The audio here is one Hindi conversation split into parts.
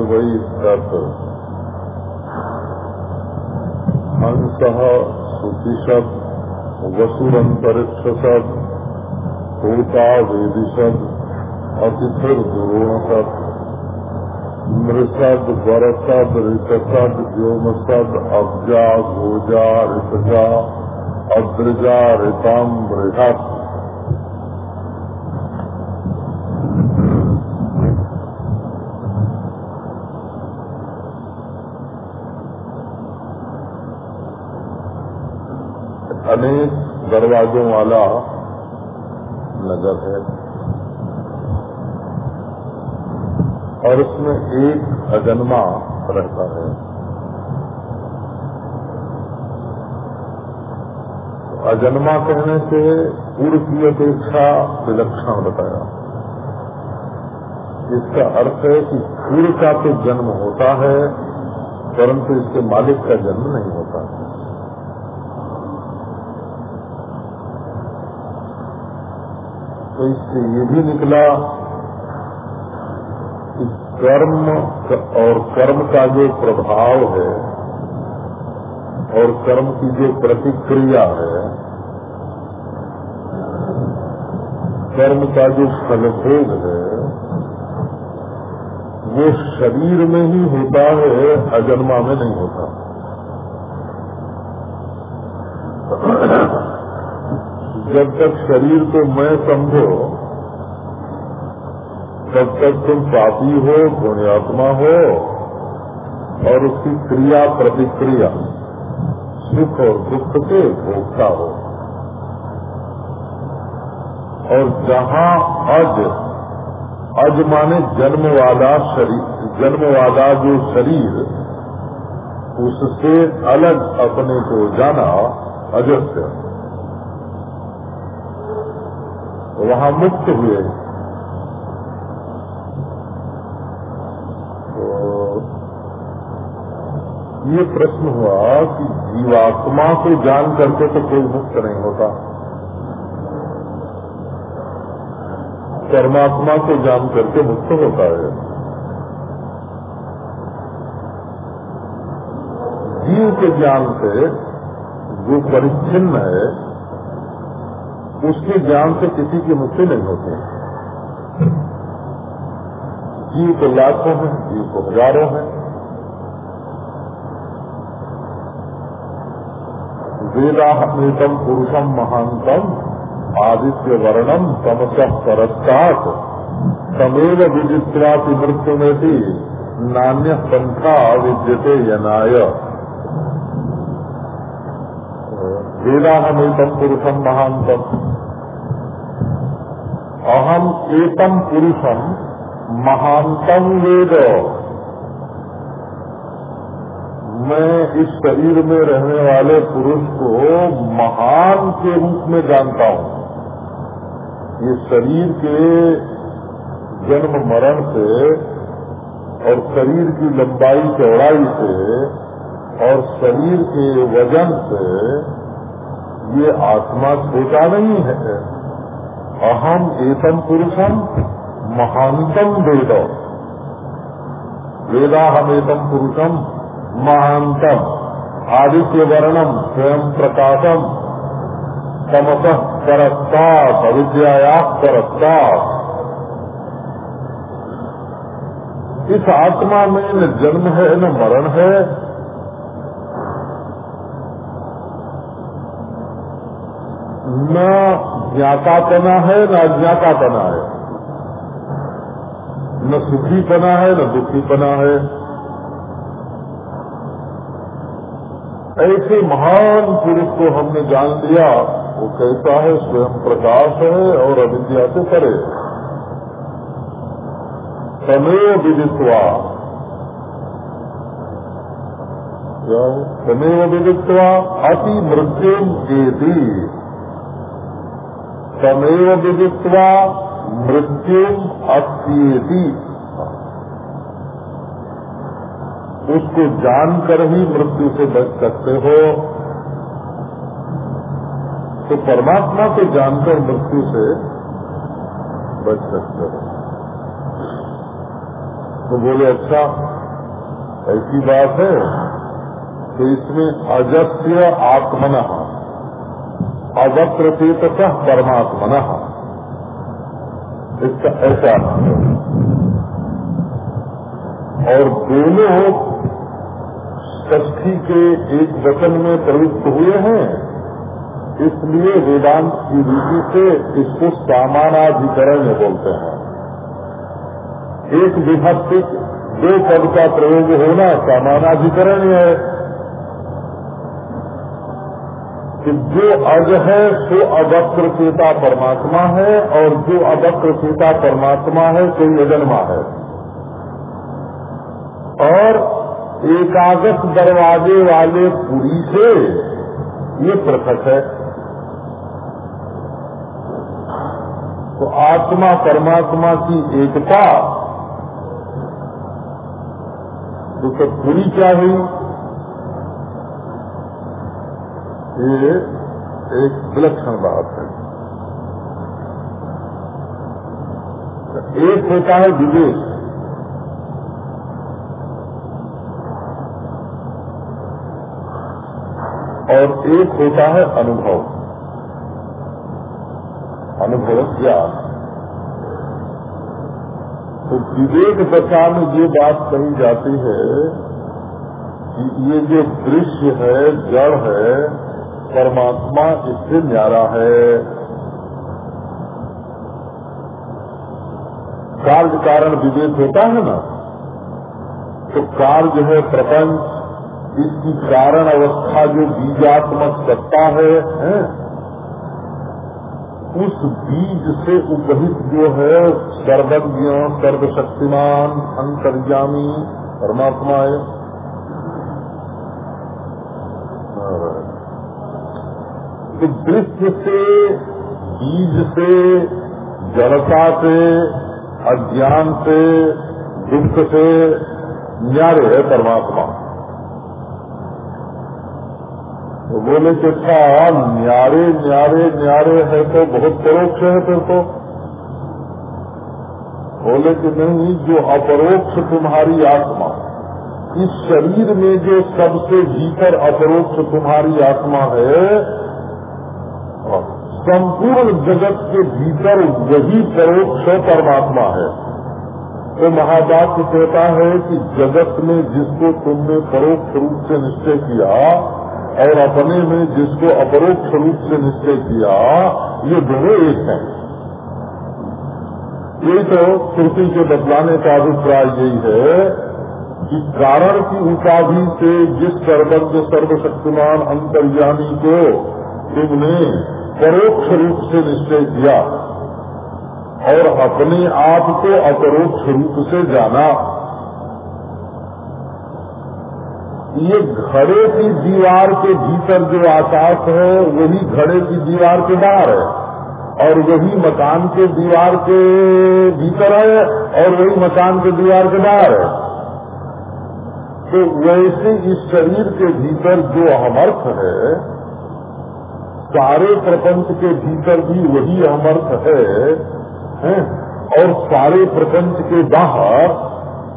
एतद्वै तत् हंसः श्रुतिषद् वसुरन्तरिक्षसद् होता वेदिषद् अतिथिर्दुरोणसद् मृषद बरसद ऋतसद व्योमसद अब्जा भोजा ऋतजा अद्रजा ऋतम बृहत। दरवाजों वाला नगर है। और उसमें एक अजन्मा रहता है। अजन्मा कहने से पूर्व की अपेक्षा विलक्षण बताया। इसका अर्थ है कि पूर्व का तो जन्म होता है, परंतु इसके मालिक का जन्म नहीं होता तो इससे ये भी निकला कि कर्म और कर्म का जो प्रभाव है, और कर्म की जो प्रतिक्रिया है, कर्म का जो फलभोग है, वो शरीर में ही होता है, अजन्मा में नहीं होता। जब तक शरीर को मैं समझो, तब तक तुम पापी हो, पुण्यात्मा हो, और उसकी क्रिया प्रतिक्रिया सुख और दुख के भोगता हो। और जहाँ अज अज माने जन्म वाला शरीर जन्म वाला जो शरीर, उससे अलग अपने को जाना अजस्य। वहाँ मुक्त हुए। तो ये प्रश्न हुआ कि जीवात्मा को जान करके तो कोई मुक्त नहीं होता। परमात्मा को जान करके मुक्त होता है। जीव के ज्ञान से जो परिच्छिन्न है उसके ज्ञान से किसी की मुक्ति नहीं होती। जीव को लाखों हैं, जीव को हज़ारों हैं। वेदाहमेतम पुरुषम महांतम, आदित्य वर्णम तमस परस्तात। तमेव विजित्राति मृत्यु में भी नान्य पंथा विद्यते यनाय। वेदाहमेतम पुरुषम महांतम अहम एतम पुरुषम महांतम वेद। मैं इस शरीर में रहने वाले पुरुष को महान के रूप में जानता हूँ। ये शरीर के जन्म मरण से और शरीर की लंबाई, चौड़ाई से और शरीर के वज़न से ये आत्मा छोटा नहीं है। अहम एतम पुरुषम महानतम वेद। वेदा हम एतम पुरुषम महानतम आदित्य वर्णम स्वयं प्रकाशम तमस करता अविद्या करता इस आत्मा में न जन्म है, न मरण है। न ज्ञातापना है, न अज्ञातापना है। न सुखीपना है, न दुखीपना है। ऐसे महान पुरुष को हमने जान लिया, वो कैसा है, स्वयं प्रकाश है और अविद्या से परे। तमेव विदित्वा। तमेव विदित्वा अति मृत्यु एति तमेव विदित्वा मृत्यु अस्ति उसको जानकर ही मृत्यु से बच सकते हो। तो परमात्मा को जानकर मृत्यु से बच सकते हो। तो बोले अच्छा ऐसी बात है तो इसमें अजस्य आत्मन अवक्र चेत परमात्मन इसका ऐसा और दोनों ष्ठी के एक वचन में प्रवृत्त हुए हैं, इसलिए वेदांत की रीति से इसको सामानाधिकरण बोलते हैं। एक विभक्तिक दो पद का प्रयोग होना सामानाधिकरण है कि जो अज है, सो अवक्र चेता परमात्मा है, और जो अवक्र चेता परमात्मा है कोई यजन्मा है। और एकादश दरवाजे वाले पुरी से ये पृथक है। तो आत्मा परमात्मा की एकता तो सब पूरी क्या हुई? ये एक विलक्षण बात है। एक होता है विवेक। और एक होता है अनुभव। अनुभव ज्ञान। तो विवेक दशा में ये बात कही जाती है कि ये जो दृश्य है, जड़ है परमात्मा इससे न्यारा है। कार्य कारण विवेक होता है ना तो कार्य है प्रपंच इसकी कारण अवस्था जो बीजात्मक सत्ता है, है उस बीज से उपहित जो है सर्वज्ञ सर्वशक्तिमान अंतर्यामी परमात्मा है। तो दृश्य से बीज से जड़ता से, अज्ञान से, दुख से न्यारे है परमात्मा। तो बोले कि अच्छा न्यारे न्यारे न्यारे है तो बहुत परोक्ष है फिर तो। बोले कि नहीं, जो अपरोक्ष तुम्हारी आत्मा, इस शरीर में जो सबसे भीतर अपरोक्ष तुम्हारी आत्मा है संपूर्ण जगत के भीतर वही परोक्ष परमात्मा है। तो महावाक्य कहता है कि जगत में जिसको तुमने परोक्ष रूप से निश्चय किया और अपने में जिसको अपरोक्ष रूप से निश्चय किया, ये दोनों एक हैं। यही तो श्रुति के बदलाने का अभिप्राय यही है कि कारण की उपाधि से जिस सर्वज्ञ, सर्वशक्तिमान, अंतर्यामी को तुमने परोक्ष रूप से निश्चय किया और अपने आप को अपरोक्ष रूप से जाना। ये घड़े की दीवार के भीतर जो आकाश है, वही घड़े की दीवार के बाहर है और वही मकान के दीवार के भीतर है और वही मकान के दीवार के बाहर है। तो वैसे इस शरीर के भीतर जो अमर्थ है सारे प्रपंच के भीतर भी वही अमर्थ है, है? और सारे प्रपंच के बाहर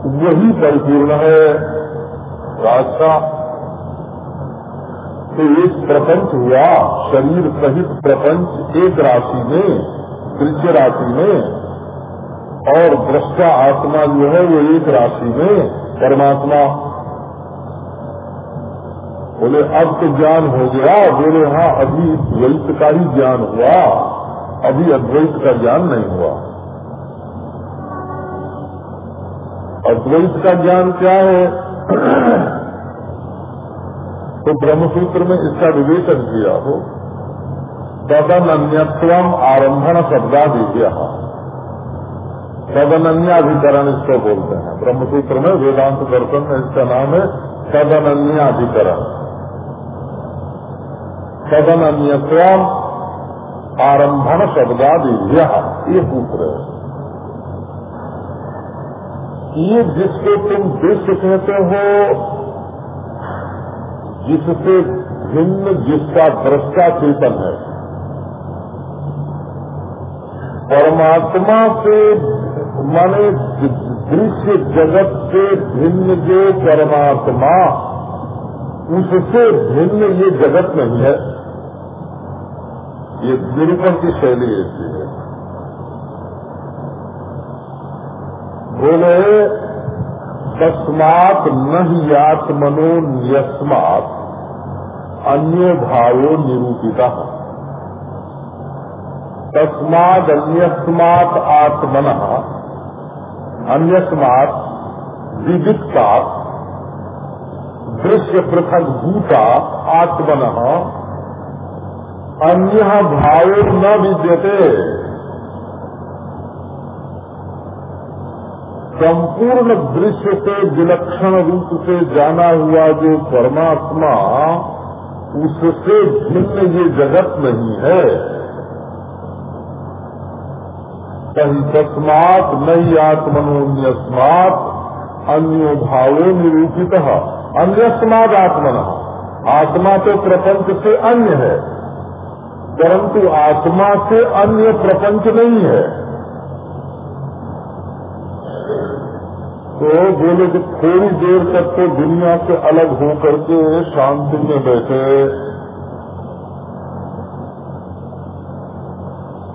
वही परिपूर्ण है। रास्ता। तो एक प्रपंच हुआ शरीर सहित प्रपंच एक राशि में तृतीय राशि में और दृष्टा आत्मा जो है वो एक राशि में परमात्मा बोले, अब तो ज्ञान हो गया। बोले हाँ अभी द्वैत का ही ज्ञान हुआ। अभी अद्वैत का ज्ञान नहीं हुआ। अद्वैत का ज्ञान क्या है? तो ब्रह्मसूत्र में इसका विवेचन किया हो। तदन अन्यत्वम आरंभन शब्दा दिव्य तदनन्याधिकरण इसको बोलते हैं। ब्रह्मसूत्र में वेदांत दर्शन में इसका नाम है तदनन्याधिकरण। तदनन्यत्वम आरंभन शब्दादिव्य ये सूत्र है। ये जिसको तुम दृश्य कहते हो, जिससे भिन्न जिसका दृष्टा चेतन है। परमात्मा से माने दृश्य जगत से भिन्न जो परमात्मा उससे भिन्न ये जगत नहीं है। ये निरूपण की शैली ऐसी है। बोले, तस्मात न ही आत्मनो न्यस्मात, अन्य भावो निरूपिता। तस्माद अन्यस्मात आत्मन, अन्यस्मात विदिता दृश्य पृथक भूता आत्मन। अन्य भाव न विद्यते। संपूर्ण दृश्य से, विलक्षण रूप से जाना हुआ जो परमात्मा, उससे भिन्न ये जगत नहीं है। कहीं तस्मात नई आत्मनोन्यस्मात अन्यो भावो निरूपित। अन्यस्माद आत्मन आत्मा। तो प्रपंच से अन्य है, परंतु आत्मा से अन्य प्रपंच नहीं है। तो बोले कि थोड़ी देर तक तो दुनिया से अलग हो करके शांति में बैठे।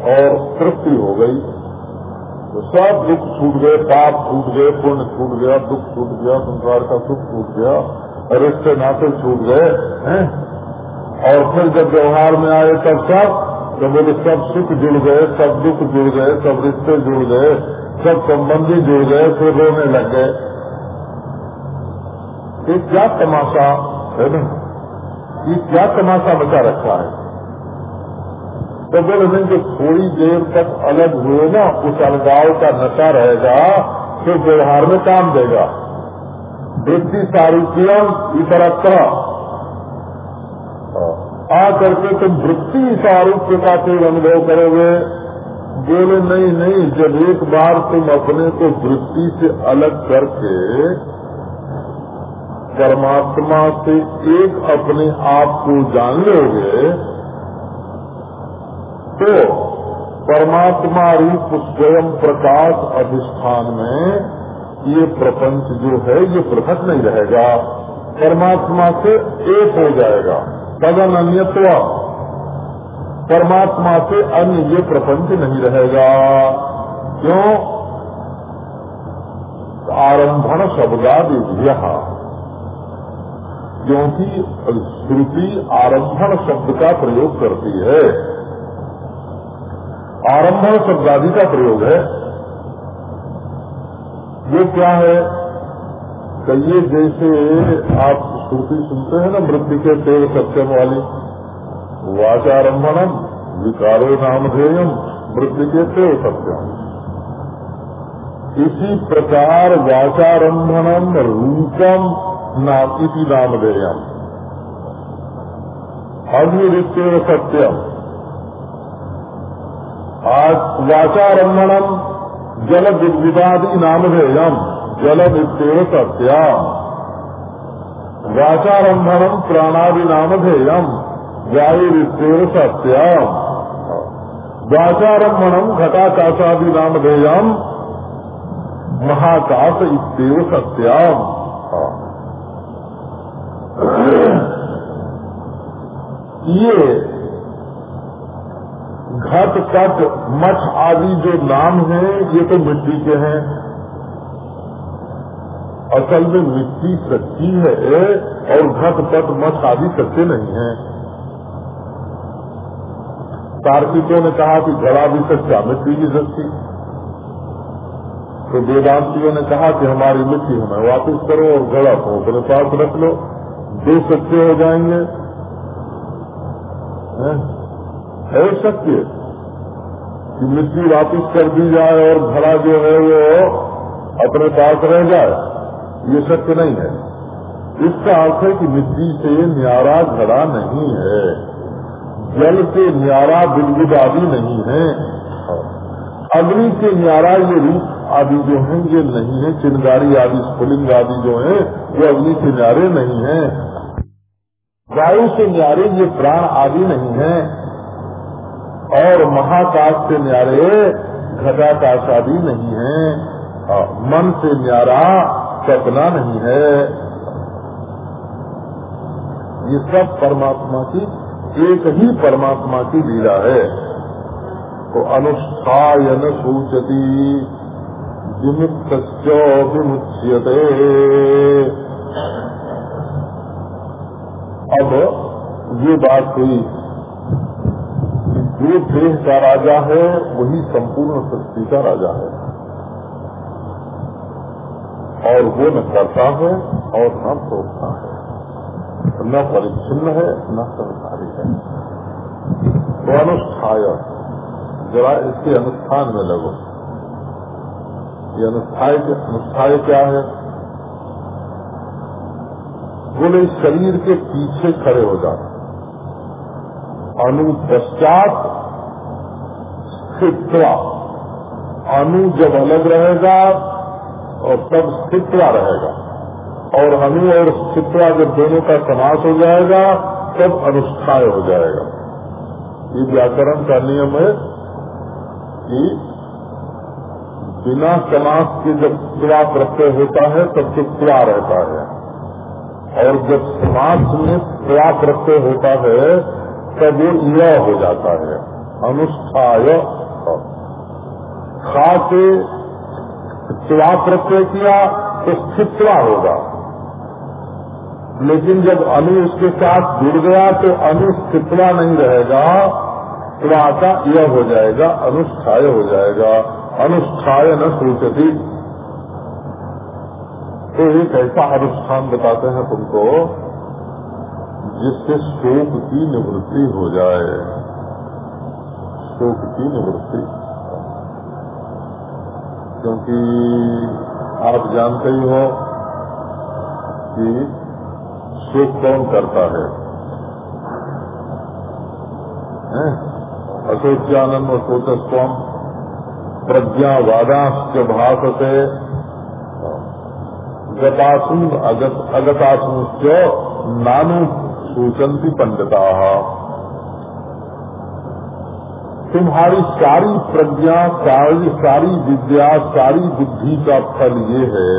और तृप्ति हो गई। तो सब दुख छूट गए, पाप छूट गए, पुण्य छूट गया, दुख छूट गया, संसार का सुख छूट गया रिश्ते नाते छूट गए और फिर जब व्यवहार में आए तब सब तो बोले, सब सुख जुड़ गए, सब दुख जुड़ गए, सब रिश्ते जुड़ गए, सब संबंधी जुड़ गए, फिर रोने लग गए। ये क्या तमाशा, है ना? ये क्या तमाशा बचा रखा है? तो बोले, नहीं, जो थोड़ी देर तक अलग हुए ना उस अलगाव का नशा रहेगा तो व्यवहार में काम देगा। वृत्ति सारूप्यम इतरत्र। आ करके तुम वृत्ति सारूप्य का फिर अनुभव करोगे। बोले, नहीं नहीं, जब एक बार तुम अपने को वृत्ति से अलग करके परमात्मा से एक अपने आप को जान लोगे तो परमात्मा रूप स्वयं प्रकाश अधिष्ठान में ये प्रपंच जो है, ये पृथक नहीं रहेगा। परमात्मा से एक हो जाएगा। तदन अन्यत्व परमात्मा से अन्य ये प्रपंच नहीं रहेगा। क्यों? आरंभन शब्दादि क्योंकि श्रुति आरंभन शब्द का प्रयोग करती है। आरंभन शब्दादि का प्रयोग है। ये क्या है? कहिए, जैसे आप श्रुति सुनते हैं ना मृत्यु के तेल सत्यम वाली। वाचारंभनम विकारो नामधेयम मृत्यु सत्यम। इसी प्रकार वाचारंभनम रूपम नाम, इति नामधेयम अग्नित्व सत्यम। आज वाचारंभनम जल विदादि नामधेयम जल नित्य सत्यम वाचारंभनम प्राणादि नामधेयम वायुरित्येव सत्यम वाचारम्भणम घटाकाशादि नामधेयम महाकाश इत्येव सत्यम ये घट कट मठ आदि जो नाम हैं ये तो मिट्टी के हैं। असल में मिट्टी सच्ची है और घट पट मठ आदि सच्चे नहीं हैं। तार्किकों ने कहा कि घड़ा भी सच्चा मिट्टी भी सच्ची। तो वेदांतियों ने कहा कि हमारी मिट्टी हमें वापस करो और घड़ा को अपने पास रख लो। दो सच्चे हो जाएँगे। है, है सत्य। कि मिट्टी वापस कर दी जाए और घड़ा जो है वो अपने पास रह जाए, ये सत्य नहीं है। इसका अर्थ है कि मिट्टी से न्यारा घड़ा नहीं है। जल से न्यारा बुलबुद आदि नहीं है। अग्नि से न्यारा ये रूप आदि जो है, ये नहीं है। चिंगारी आदि, स्फुलिंग आदि जो है, ये अग्नि से न्यारे नहीं है। वायु से न्यारे ये प्राण आदि नहीं है। और महाकाश से न्यारे घटाकाश आदि नहीं है। मन से न्यारा सपना नहीं है। ये सब परमात्मा की, एक ही परमात्मा की लीला है। तो अनुष्ठायन सूचती विमुक्त विमुच्यते। अब ये बात हुई जो देह का राजा है, वही संपूर्ण सृष्टि का राजा है। और वो न करता है और न सोचता है। न परिच्छिन्न है, न संसारी है। तो अनुष्ठाय। जरा इसके अनुष्ठान में लगो। ये अनुष्ठाय अनुष्ठाय क्या है? बोले शरीर के पीछे खड़े हो जाना अनु पश्चात स्थित्वा अनु जब अलग रहेगा और तब स्थित्वा रहेगा। और अनु और स्थित्वा जब दोनों का समास हो जाएगा, तब अनुष्ठाय हो जाएगा। ये व्याकरण का नियम है कि बिना समास के जब त्वा प्रत्यय होता है, तब तो त्वा रहता है। और जब समास में त्वा प्रत्यय होता है तब वो य हो जाता है। अनुष्ठाय खा के त्वा प्रत्यय किया तो स्थित्वा होगा। लेकिन जब अनु उसके साथ जुड़ गया तो अनु अनुस्थित्वा नहीं रहेगा। त्वा का यह हो जाएगा, अनुष्ठाय हो जाएगा। अनुष्ठाय न सोचती। तो एक ऐसा अनुष्ठान बताते हैं तुमको जिससे शोक की निवृत्ति हो जाए। शोक की निवृत्ति। क्योंकि आप जानते ही हो कि शोक कौन करता है, है? अशोच्यानंद स्वम प्रज्ञावादाश्च भाषते गतासु अगत अगतासुश्च नानु सूचंती पंडिता तुम्हारी सारी प्रज्ञा, सारी सारी विद्या, सारी बुद्धि का फल ये है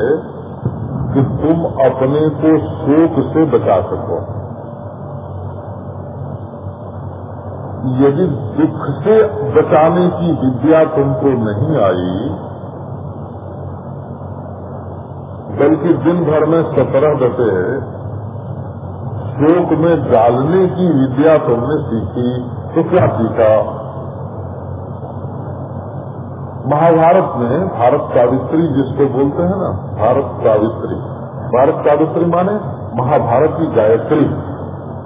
कि तुम अपने को शोक से बचा सको। यदि दुख से बचाने की विद्या तुमको नहीं आई, बल्कि दिन भर में सत्रह दसे शोक में डालने की विद्या तुमने सीखी तो क्या सीखा? महाभारत में भारत सावित्री जिसको बोलते हैं ना, भारत सावित्री भारत सावित्री माने महाभारत की गायत्री।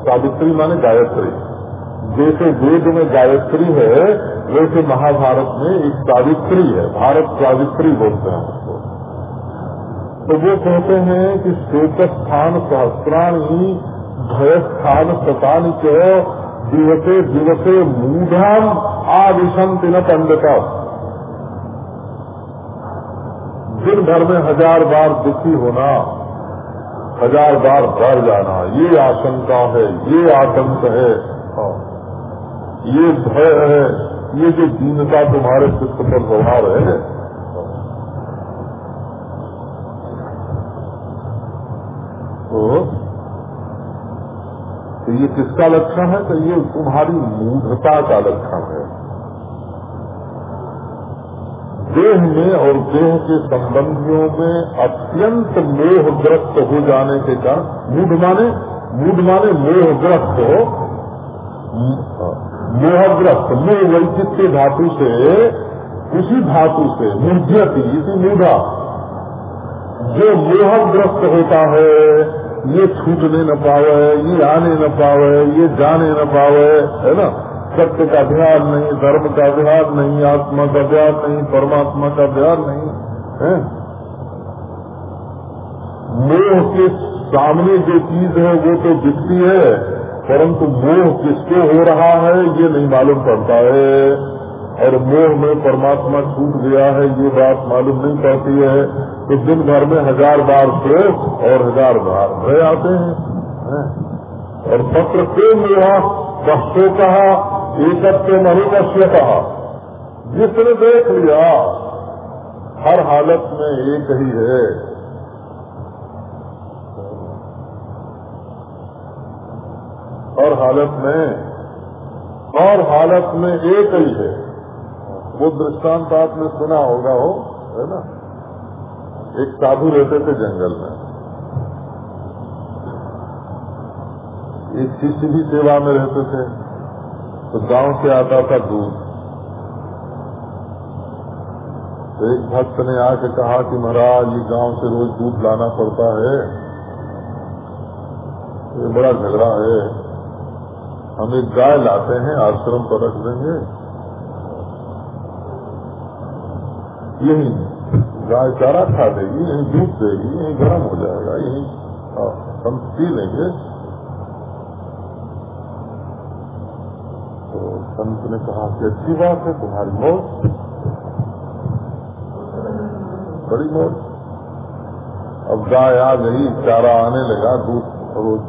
सावित्री माने गायत्री। जैसे वेद में गायत्री है, वैसे महाभारत में एक सावित्री है। भारत सावित्री बोलते हैं उसको। तो वो कहते हैं कि शोक स्थान सहस्राणी भय स्थान शतानी के दिवसे दिवसे मूढ़ाम आदिशंति न पंडिता दिन भर में हज़ार बार दुखी होना, हज़ार बार डर जाना, ये आशंका है, ये आतंक है। ये भय है, ये जो दीनता तुम्हारे चित्त पर स्वभाव है तो तो ये किसका लक्षण है? तो ये तुम्हारी मूढ़ता का लक्षण है। देह में और देह के संबंधियों में अत्यंत मोहग्रस्त हो जाने के कारण, मूढ़ माने मूढ़ माने मोहग्रस्त हो, मोहग्रस्त मोह वैचित्य धातु से, उसी धातु से मूर्ध्यति इसी मूढ़ा, जो मोहग्रस्त होता है। ये छूटने न पावे, ये आने न पावे, ये जाने न पावे, है ना? सत्य का ध्यान नहीं, धर्म का ध्यान नहीं, आत्मा का ध्यान नहीं, परमात्मा का ध्यान नहीं, है? मोह के सामने जो चीज़ है, वो तो दिखती है, परंतु मोह किसको हो रहा है, ये नहीं मालूम पड़ता है। और मोह में परमात्मा छूट गया है, ये बात मालूम नहीं पड़ती है तो दिन भर में हज़ार बार श्लोक और हज़ार बार भय आते हैं और पत्र के मोह कष्टों कहा एकत्व अनुपस्य कहा जिसने देख लिया, हर हालत में एक ही है। हर हालत में, हर हालत में एक ही है। वो दृष्टांत आपने सुना होगा हो, है ना? एक साधु रहते थे जंगल में। एक शिष्य भी सेवा में रहते थे तो गाँव से आता था दूध। तो एक भक्त ने आके कहा कि महाराज, ये गाँव से रोज दूध लाना पड़ता है। ये बड़ा झगड़ा है। हम एक गाय लाते हैं, आश्रम पर रख देंगे। यही गाय चारा खा देगी, यही दूध देगी, यही गर्म हो जाएगा, यही हम पी लेंगे। तो संत ने कहा कि अच्छी बात है, तुम्हारी मौत बड़ी मौत अब गाय आ गई, चारा आने लगा, दूध रोज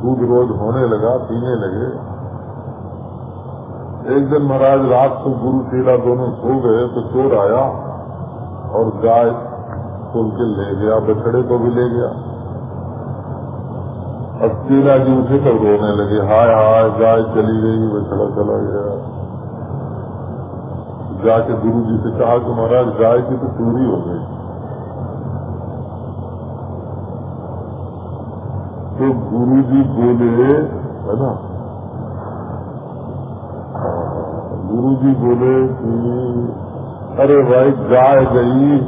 दूध रोज होने लगा, पीने लगे। एक दिन महाराज रात को गुरु चेला दोनों सो गए तो चोर आया और गाय खोल के ले गया, बछड़े को भी ले गया। अब चेला जी उठे तब रोने लगे, हाय हाय, गाय चली गई, बछड़ा चला गया। जाके गुरु जी से कहा कि महाराज, गाय की तो चोरी हो गई। तो गुरु जी बोले, है ना गुरु जी बोले कि अरे भाई गाय गई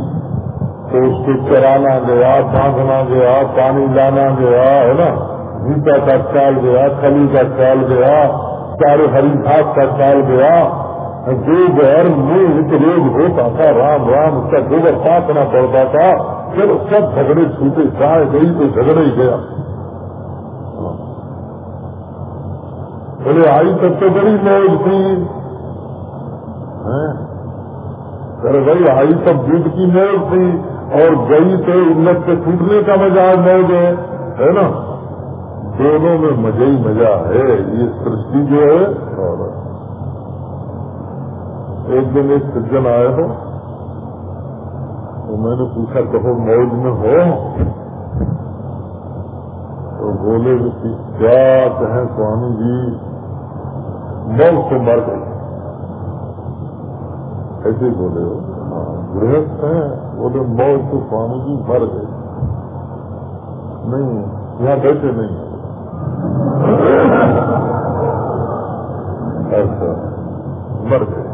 तो उसको चराना गया, बांधना गया, पानी लाना गया, है ना? भूसा का चाल गया खली का चाल गया, चारे हरी घास का चाल गया जो गैर मूल रोग होता था राम राम, उसका गोबर पातना पड़ता था फिर सब झगड़े छूटे गाय गई तो झगड़े ही गया। बोले, आई तब तो बड़ी मौज थी अरे भाई आई तब दूध की मौज थी और गई तो उन्नत के टूटने का मज़ा मौज है है ना? दोनों में मज़ा ही मज़ा है, ये सृष्टि जो है, और एक दिन एक सज्जन आए हो तो मैंने पूछा कहो मौज में हो? तो बोले कि क्या कहें स्वामी जी, मौज से मर गई। ऐसे बोले हो। हाँ, गृहस्थ हैं बोले मौज से स्वामी जी मर गए। नहीं यहाँ बैठे नहीं। अच्छा मर गए।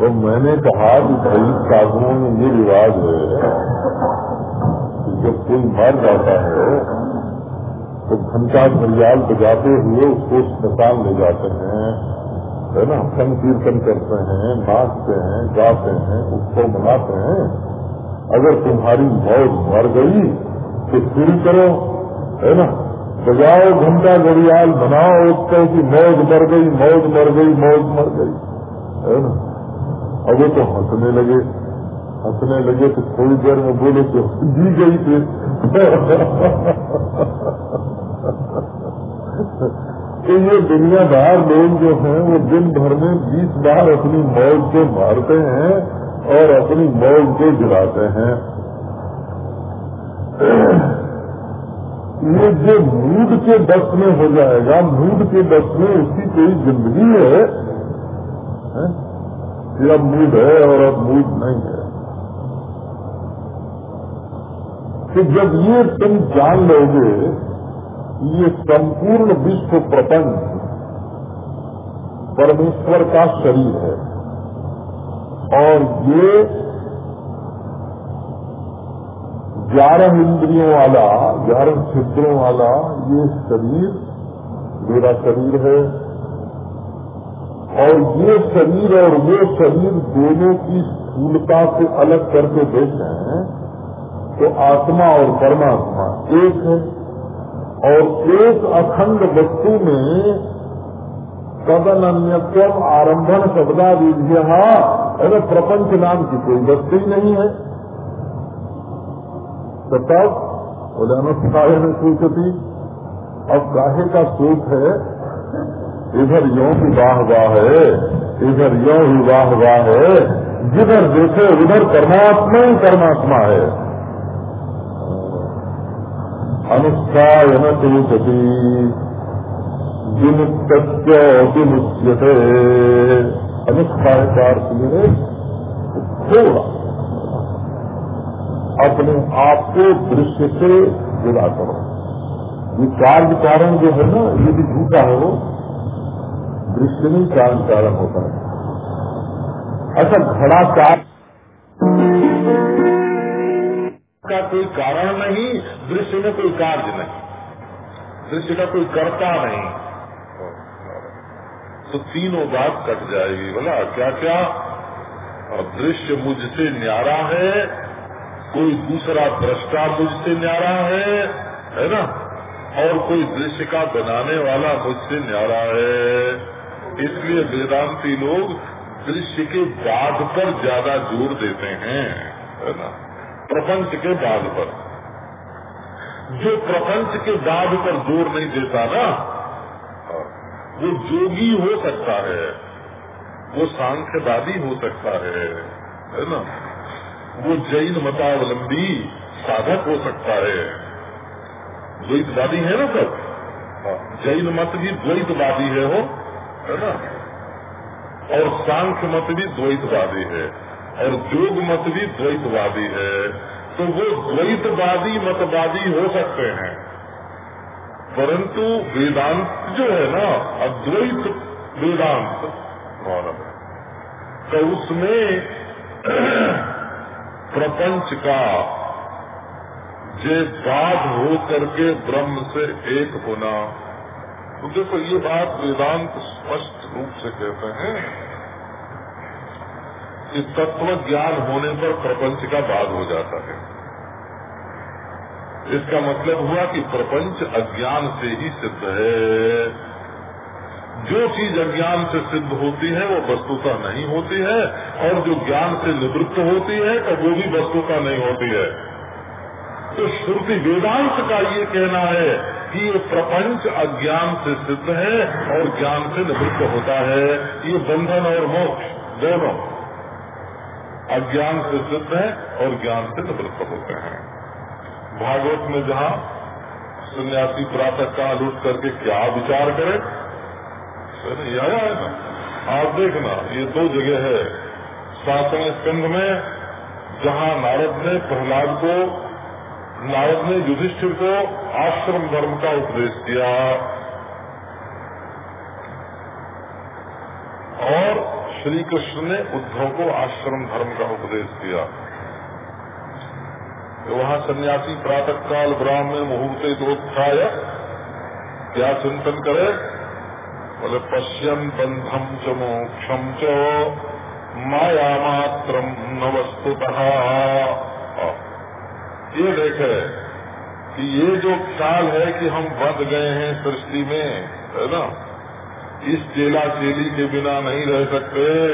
तो मैंने कहा कि भाई साधुओं में ये रिवाज है कि जब कोई मर जाता है तो घंटा घड़ियाल बजाते हुए उसको स्मशान ले जाते हैं। है ना? संग कीर्तन करते हैं, नाचते हैं, गाते हैं, उत्सव मनाते हैं। अगर तुम्हारी मौज मर गई तो शुरू करो, है ना? बजाओ घंटा घड़ियाल बनाओ उत्सव की मौज मर गई, मौज मर गई, मौज मर गई, है ना? अब वो तो हंसने लगे। हंसने लगे तो थोड़ी देर में बोले तो जी गई थी तो ये दुनियादार लोग जो हैं वो दिन भर में बीस बार अपनी मौज को मारते हैं और अपनी मौज को गिराते हैं ये जो मूड के बस में हो जाएगा मूड के बस में उसकी कोई ज़िंदगी है, है? अब मूड है और अब मूड नहीं है कि जब ये तुम जान लोगे ये संपूर्ण विश्व प्रपंच परमेश्वर का शरीर है। और ये ग्यारह इंद्रियों वाला, ग्यारह छिद्रों वाला ये शरीर, मेरा शरीर है। और ये शरीर और वो शरीर दोनों की स्थूलता से अलग करके देखें तो आत्मा और परमात्मा एक है। और एक अखंड वस्तु में तदन अन्यत्व आरंभन शब्दा विधि अरे प्रपंच नाम की कोई वस्तु ही नहीं है। तो तब में सोचती, अब काहे का शोक है, इधर यो ही वाह वाह है, इधर यो ही वाह वाह है, जिधर देखे उधर परमात्मा ही परमात्मा है। अनुष्ठाय न सोचती विमुक्त विमुच्यते अनुष्ठाय का अर्थ ये थोड़ा अपने आप को दृश्य से जुड़ा करो। ये कार्य कारण जो है ना, ये भी झूठा है वो। दृश्य में कार्य कारण होता है। अच्छा घड़ा कार का कोई कारण नहीं, दृश्य में कोई कार्य नहीं। दृश्य का कोई कर्ता नहीं। तो तीनों बात कट जाएगी, बोला क्या क्या दृश्य मुझसे न्यारा है, कोई दूसरा दृष्टा मुझसे न्यारा है है ना? और कोई दृश्य का बनाने वाला मुझसे न्यारा है। इसलिए वेदांती लोग दृश्य के बाद पर ज़्यादा ज़ोर देते हैं, है ना? प्रपंच के बाद पर। जो प्रपंच के बाद पर ज़ोर नहीं देता ना वो जोगी हो सकता है, वो सांख्यवादी हो सकता है है ना? वो जैन मतावलंबी साधक हो सकता है। द्वैतवादी है ना सब? जैन मत भी द्वैतवादी है वो है ना? और सांख्य मत भी द्वैतवादी है। और जोग मत भी द्वैतवादी है तो वो द्वैतवादी, मतवादी हो सकते हैं। परंतु वेदांत जो है ना, अद्वैत वेदांत मानव तो उसमें प्रपंच का जे बाध हो करके ब्रह्म से एक होना तो देखो ये बात वेदांत स्पष्ट रूप से कहते हैं। कि तत्व ज्ञान होने पर प्रपंच का बाध हो जाता है। इसका मतलब हुआ कि प्रपंच अज्ञान से ही सिद्ध है। जो चीज़ अज्ञान से सिद्ध होती है, वो वस्तुता नहीं होती है, और जो ज्ञान से निवृत्त होती है तो वो भी वस्तुता नहीं होती है। तो श्रुति वेदांत का ये कहना है कि ये प्रपंच अज्ञान से सिद्ध है और ज्ञान से निवृत्त होता है। ये बंधन और मोक्ष दोनों। अज्ञान से सिद्ध है और ज्ञान से निवृत्त होते हैं। भागवत में जहाँ सन्यासी प्रातः काल उठ करके क्या विचार करे ये आया है ना। आप देखना, ये दो जगह है। सातवें स्कंध में जहाँ नारद ने प्रहलाद को, नारद ने युधिष्ठिर को आश्रम धर्म का उपदेश किया और श्री कृष्ण ने उद्धव को आश्रम धर्म का उपदेश तो वहाँ सन्यासी प्रातः काल ब्राह्मण मुहूर्ते दोत्थाय, क्या चिंतन करे? बोले पश्यन बंधम च मोक्षम च, माया मात्र न वस्तुतः। ये देखे कि ये जो ख्याल है कि हम बंध गए हैं सृष्टि में, है ना? इस चेला चेली के बिना नहीं रह सकते।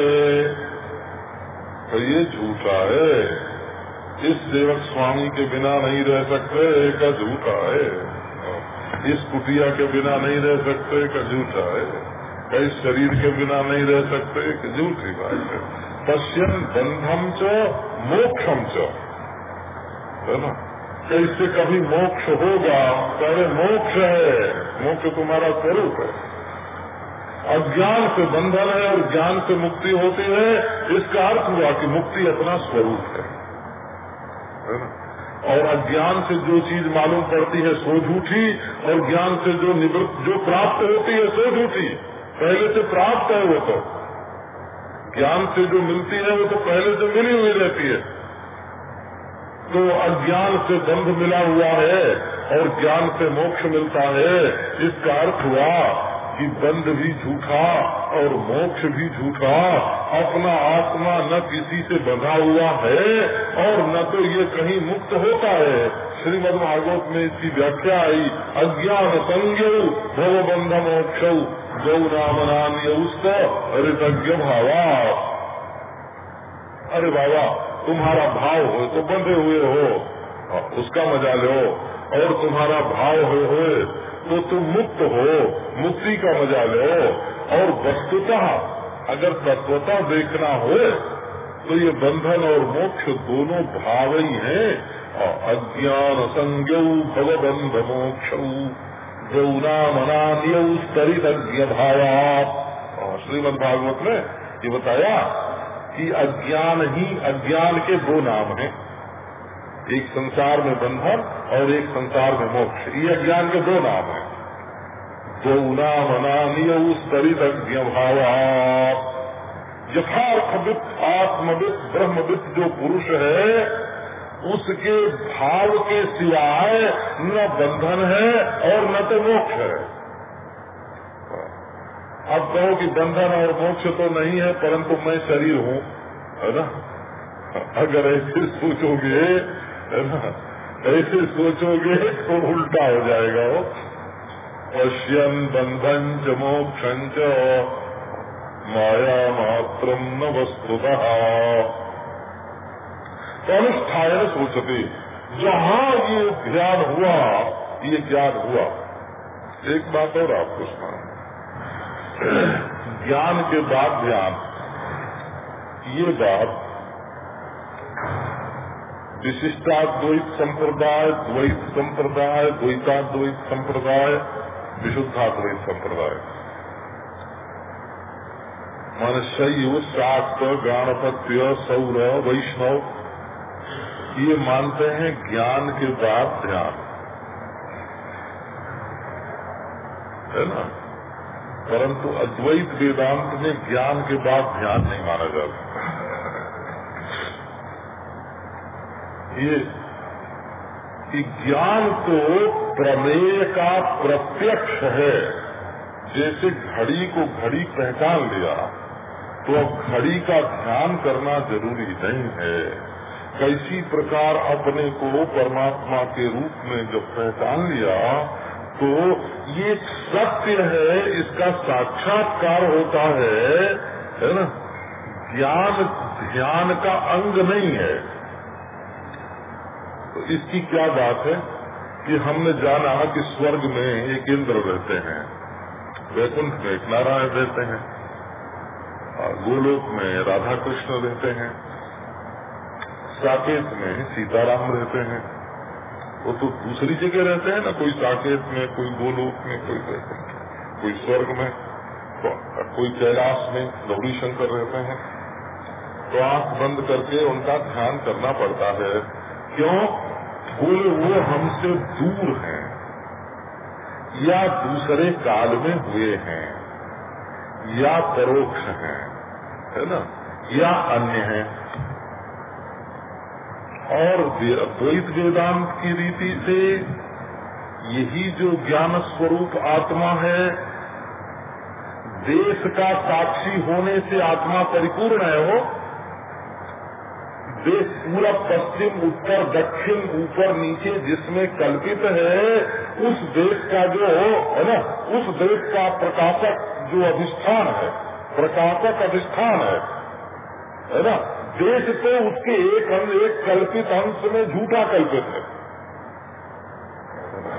तो ये झूठा है। इस सेवक स्वामी के बिना नहीं रह सकते का झूठा है? इस कुटिया के बिना नहीं रह सकते का झूठा है? कई शरीर के बिना नहीं रह सकते कि झूठी बात है? पश्चिम बंधम च, मोक्षम च। है कैसे कभी मोक्ष होगा? पहले मोक्ष है। मोक्ष तुम्हारा स्वरूप है। अज्ञान से बंधन है और ज्ञान से मुक्ति होती है, इसका अर्थ हुआ कि मुक्ति अपना स्वरूप है। और अज्ञान से जो चीज़ मालूम पड़ती है, सो झूठी, और ज्ञान से जो निवृत्त, जो प्राप्त होती है, सो झूठी। पहले से प्राप्त है वो तो। ज्ञान से जो मिलती है, वो तो पहले से मिली हुई रहती है। तो अज्ञान से बंध मिला हुआ है, और ज्ञान से मोक्ष मिलता है, इसका अर्थ हुआ कि बंध भी झूठा और मोक्ष भी झूठा। अपना आत्मा न किसी से बंधा हुआ है और न तो ये कहीं मुक्त होता है। श्रीमद भागवत में इसकी व्याख्या आई, अज्ञान संज्ञ भवबंध मोक्ष गौ राम नाम नान्यस्त ऋतज्ञ भावा। अरे बाबा, तुम्हारा भाव हो तो बंधे हुए हो, उसका मज़ा लो। और तुम्हारा भाव हो तो तुम मुक्त हो, मुक्ति का मज़ा लो। और वस्तुतः, अगर तत्वता देखना हो तो ये बंधन और मोक्ष दोनों भाव ही हैं। अज्ञान संज्ञ भवबंध मोक्ष गौना मनान्य स्तरित श्रीमद भागवत ने ये बताया कि अज्ञान ही, अज्ञान के दो नाम हैं। एक संसार में बंधन और एक संसार में मोक्ष। ये अज्ञान के दो नाम है। दो नाम अनानीय स्तरित अज्ञ भाव यथार्थवित, आत्मवित, ब्रह्मवित जो पुरुष है, उसके भाव के सिवाय न बंधन है और न तो मोक्ष है। अब कहो कि बंधन और मोक्ष तो नहीं है, परंतु मैं शरीर हूँ, है ना? अगर ऐसे सोचोगे है ना ऐसे सोचोगे तो उल्टा हो जाएगा वो। पश्यन बंधन च मोक्षं च माया मात्र न वस्तुतः। तो अनुष्ठान सोचते, जहाँ ये ध्यान हुआ, ये ज्ञान हुआ। एक बात और आपको सुना ज्ञान के बाद ध्यान ये बात विशिष्टाद्वैत संप्रदाय, द्वैत संप्रदाय, द्वैताद्वैत संप्रदाय, विशुद्धाद्वैत संप्रदाय। मान शैव, शाक्त, गणपत्य, सौर, वैष्णव, ये मानते हैं ज्ञान के बाद ध्यान। है ना? परंतु अद्वैत वेदांत में ज्ञान के बाद ध्यान नहीं माना जाता। ये कि ज्ञान तो प्रमेय का प्रत्यक्ष है। जैसे घड़ी को घड़ी पहचान लिया तो अब घड़ी का ध्यान करना ज़रूरी नहीं है। कैसी प्रकार अपने को परमात्मा के रूप में जब पहचान लिया तो ये सत्य है, इसका साक्षात्कार होता है है ना? ज्ञान, ध्यान का अंग नहीं है। तो इसकी क्या बात है कि हमने जाना कि स्वर्ग में एक इंद्र रहते हैं, वैकुंठ में एक नारायण रहते हैं, और गोलोक में राधा कृष्ण रहते हैं, साकेत में सीताराम रहते हैं। वो तो दूसरी जगह रहते हैं ना, कोई साकेत में, कोई गोलोक में, कोई वैकुंठ कोई स्वर्ग में तो कोई कैलाश में गौरी शंकर रहते हैं। तो आँख बंद करके उनका ध्यान करना पड़ता है। क्यों? बोले, वो हमसे दूर हैं। या दूसरे काल में हुए हैं। या परोक्ष हैं। है ना? या अन्य हैं। और द्वैत वेदांत की रीति से यही जो ज्ञान स्वरूप आत्मा है, देश का साक्षी होने से आत्मा परिपूर्ण है वो। देश पूरा पश्चिम उत्तर, दक्षिण ऊपर, नीचे जिसमें कल्पित है, उस देश का जो, है ना, उस देश का प्रकाशक जो अधिष्ठान है, प्रकाशक अधिष्ठान है है ना, देश तो उसके एक एक कल्पित अंश में झूठा कल्पित है।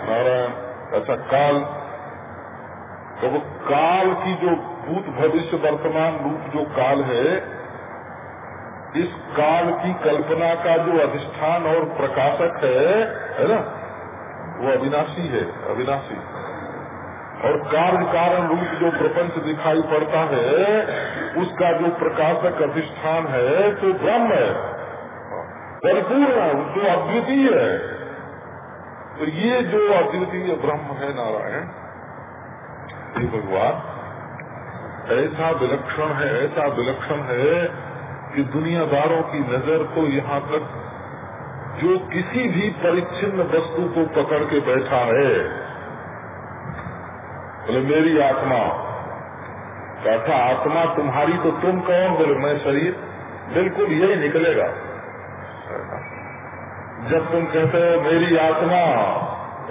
नारायण, ऐसा काल तो वो काल की जो भूत भविष्य, वर्तमान रूप जो काल है इस काल की कल्पना का जो अधिष्ठान और प्रकाशक है है ना, वो अविनाशी है, अविनाशी। और कार्य कारण रूप जो प्रपंच दिखाई पड़ता है, उसका जो प्रकाशक अधिष्ठान है तो ब्रह्म है। परिपूर्ण है जो अद्वितीय है। तो ये जो अद्वितीय ब्रह्म है नारायण ये भगवान, ऐसा विलक्षण है, ऐसा विलक्षण है कि दुनियादारों की नज़र तो यहाँ तक जो किसी भी परिच्छिन्न वस्तु को पकड़ के बैठा है। बोले तो मेरी आत्मा। कहता, आत्मा तुम्हारी तो तुम कौन? बोले, मैं शरीर। बिल्कुल यही निकलेगा। जब तुम कहते हो, मेरी आत्मा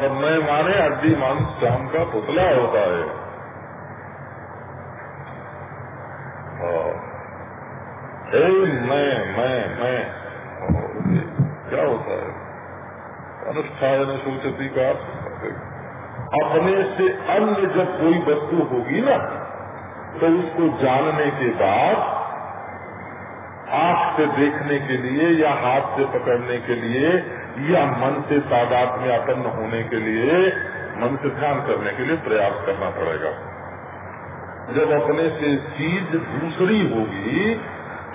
और मैं माने अड्डी मानुष शाम का पुतला होता है। मैं मैं मैं क्या होता है अनुष्ठान सोचती का अपने से अन्य जब कोई वस्तु होगी ना तो उसको जानने के बाद, आँख से देखने के लिए या हाथ से पकड़ने के लिए या मन से तादाद में अपन्न होने के लिए मन से ध्यान करने के लिए प्रयास करना पड़ेगा। जब अपने से चीज़ दूसरी होगी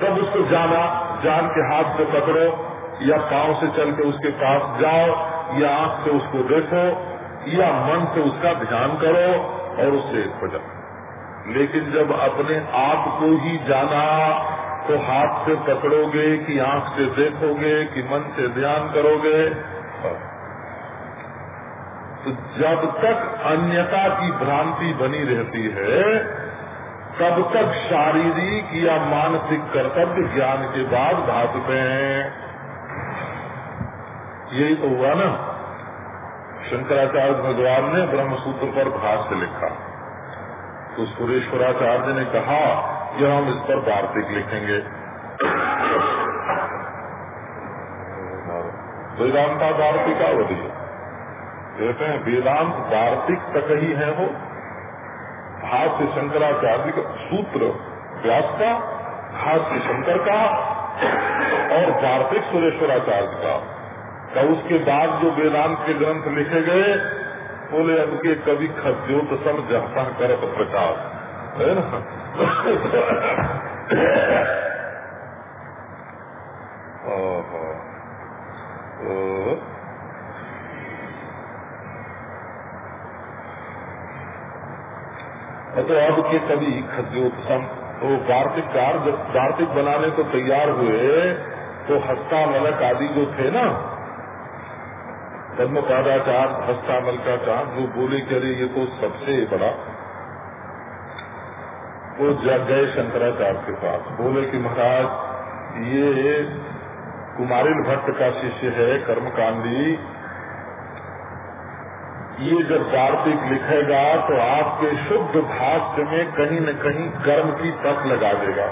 तब उसको जाना, जान के हाथ से पकड़ो, या पाँव से चल के उसके पास जाओ, या आँख से उसको देखो, या मन से उसका ध्यान करो और उससे एक लेकिन जब अपने आप को ही जाना तो हाथ से पकड़ोगे कि आँख से देखोगे, कि मन से ध्यान करोगे तो जब तक अन्यता की भ्रांति बनी रहती है तब तक शारीरिक या मानसिक कर्तव्य ज्ञान के बाद भागते हैं। यही तो हुआ ना। शंकराचार्य भगवान ने ब्रह्म सूत्र पर भाष्य लिखा। तो सुरेश्वराचार्य ने कहा कि हम इस पर वार्तिक लिखेंगे। वेदांता वार्तिका वधी कहते हैं, वेदांत वार्तिक तक ही है वो। भाष्य शंकराचार्य का सूत्र व्यास का भाष्य शंकर का और वार्तिक सुरेश्वराचार्य का। का उसके बाद जो वेदांत के ग्रंथ लिखे गए, बोले उनके कवि खद्यो तो सब जहता करत प्रकाश है ना? तो अब के कभी खद्योपम तो वार्तिक कार जब वार्तिक बनाने को तैयार हुए तो हस्ता मलक आदि जो थे ना पद्म पादाचार हस्तामल का चार जो बोले कि अरे ये तो सबसे बड़ा, वो गए शंकराचार्य के पास बोले कि महाराज, ये कुमारिल भट्ट का शिष्य है कर्मकांडी ये जब कार्तिक लिखेगा तो आपके शुद्ध भाष्य में कहीं न कहीं कर्म की तप लगा देगा।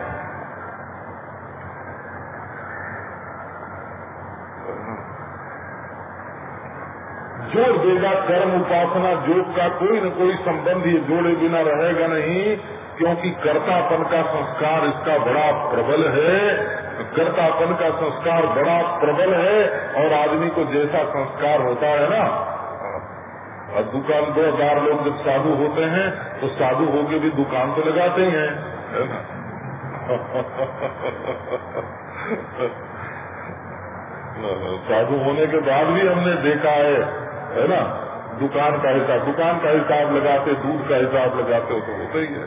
जोड़ देगा कर्म, उपासना योग का कोई न कोई संबंध ये जोड़े बिना रहेगा नहीं, क्योंकि कर्तापन का संस्कार इसका बड़ा प्रबल है। कर्तापन का संस्कार बड़ा प्रबल है, और आदमी को जैसा संस्कार होता है ना और दुकान दो हज़ार लोग जब साधु होते हैं तो साधु होके भी दुकान तो लगाते ही हैं, है साधु होने के बाद भी हमने देखा है है ना? दुकान का हिसाब, दुकान का हिसाब लगाते, दूध का हिसाब लगाते हो तो होता ही है।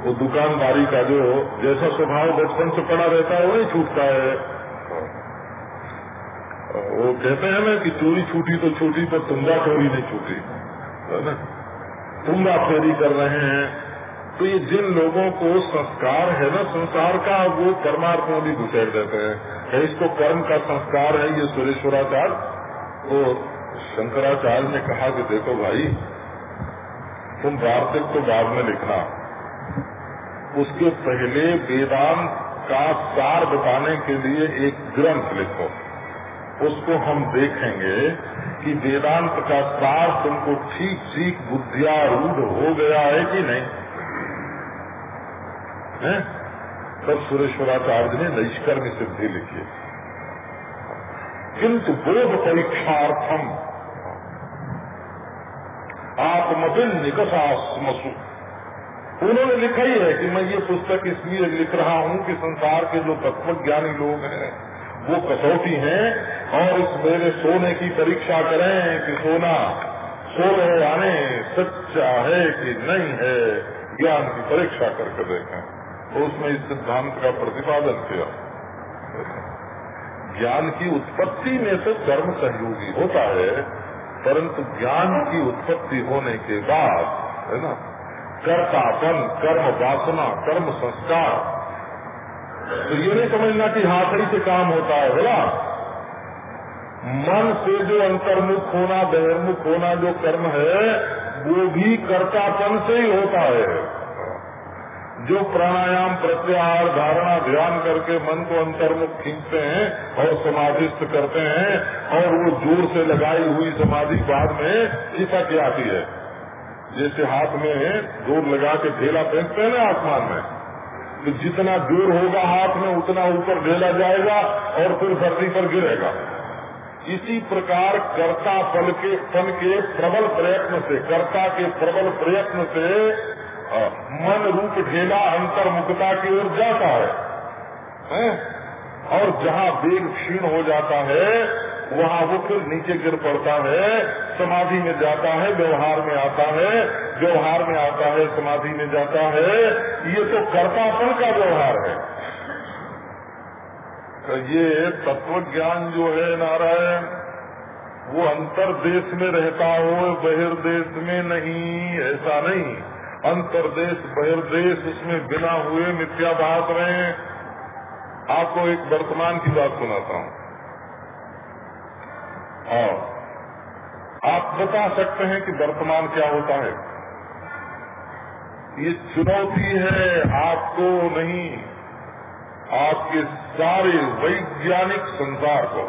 वो दुकानदारी का जो जैसा स्वभाव बचपन से पड़ा रहता है वो नहीं छूटता है। वो कहते हैं ना कि चोरी छूटी तो छूटी, पर तुम्बा चोरी नहीं छूटी। है ना? तुम्बा फेरी कर रहे हैं। तो ये जिन लोगों को संस्कार है ना संसार का वो परमार्थ में भी घुसेड़ देते हैं। है इसको कर्म का संस्कार है, ये सुरेश्वराचार्य। तो शंकराचार्य ने कहा कि देखो भाई, तुम वार्तिक तो बाद में लिखना उसके पहले वेदांत का सार बताने के लिए एक ग्रंथ लिखो। उसको हम देखेंगे कि वेदांत का सार तुमको ठीक ठीक बुद्धियारूढ़ हो गया है कि नहीं? है? तब सुरेश्वराचार्य ने नैष्कर्म सिद्धि लिखी। किंतु बोध परीक्षार्थम आत्मदिन निकसास्मसु उन्होंने लिखा ही है कि मैं ये पुस्तक इसलिए लिख रहा हूँ कि संसार के जो तत्व ज्ञानी लोग हैं, वो कसौटी हैं और इस मेरे सोने की परीक्षा करें कि सोना, सोने आने सच्चा है कि नहीं है, ज्ञान की परीक्षा करके देखें। तो उसमें इस सिद्धांत का प्रतिपादन किया। ज्ञान की उत्पत्ति में से कर्म सहयोगी होता है, परंतु ज्ञान की उत्पत्ति होने के बाद, है ना कर्तापन कर्म, वासना, कर्म, संस्कार। तो ये नहीं समझना कि हाथड़ी से काम होता है, बोला? मन से जो अंतर्मुख होना, बहिर्मुख होना जो कर्म है, वो भी कर्तापन से ही होता है। जो प्राणायाम, प्रत्याहार, धारणा, ध्यान करके मन को अंतर्मुख खींचते हैं और समाधिस्थ करते हैं, और वो ज़ोर से लगाई हुई समाधि बाद में खिसक आती है। जैसे हाथ में ज़ोर लगा के ढेला फेंकते हैं ना आसमान में। तो जितना ज़ोर होगा हाथ में उतना ऊपर ढेला जाएगा और फिर धरती पर गिरेगा। इसी प्रकार कर्ता पल के पन के प्रबल प्रयत्न से कर्ता के प्रबल प्रयत्न से मन रूप ढेला अंतर्मुखता की ओर जाता है, है? और जहाँ वेग क्षीण हो जाता है वहाँ वो फिर नीचे गिर पड़ता है, समाधि में जाता है, व्यवहार में आता है, व्यवहार में आता है, समाधि में जाता है। ये तो कर्तापन का व्यवहार है। तो ये तत्व ज्ञान जो है नारायण, वो अंतर देश में रहता हो, बहिर्देश में नहीं, ऐसा नहीं। अंतरदेश, बहिर्देश उसमें बिना हुए मिथ्याभास रहे। आपको एक वर्तमान की बात सुनाता हूँ। और आप बता सकते हैं कि वर्तमान क्या होता है। ये चुनौती है आपको नहीं आपके सारे वैज्ञानिक संसार को।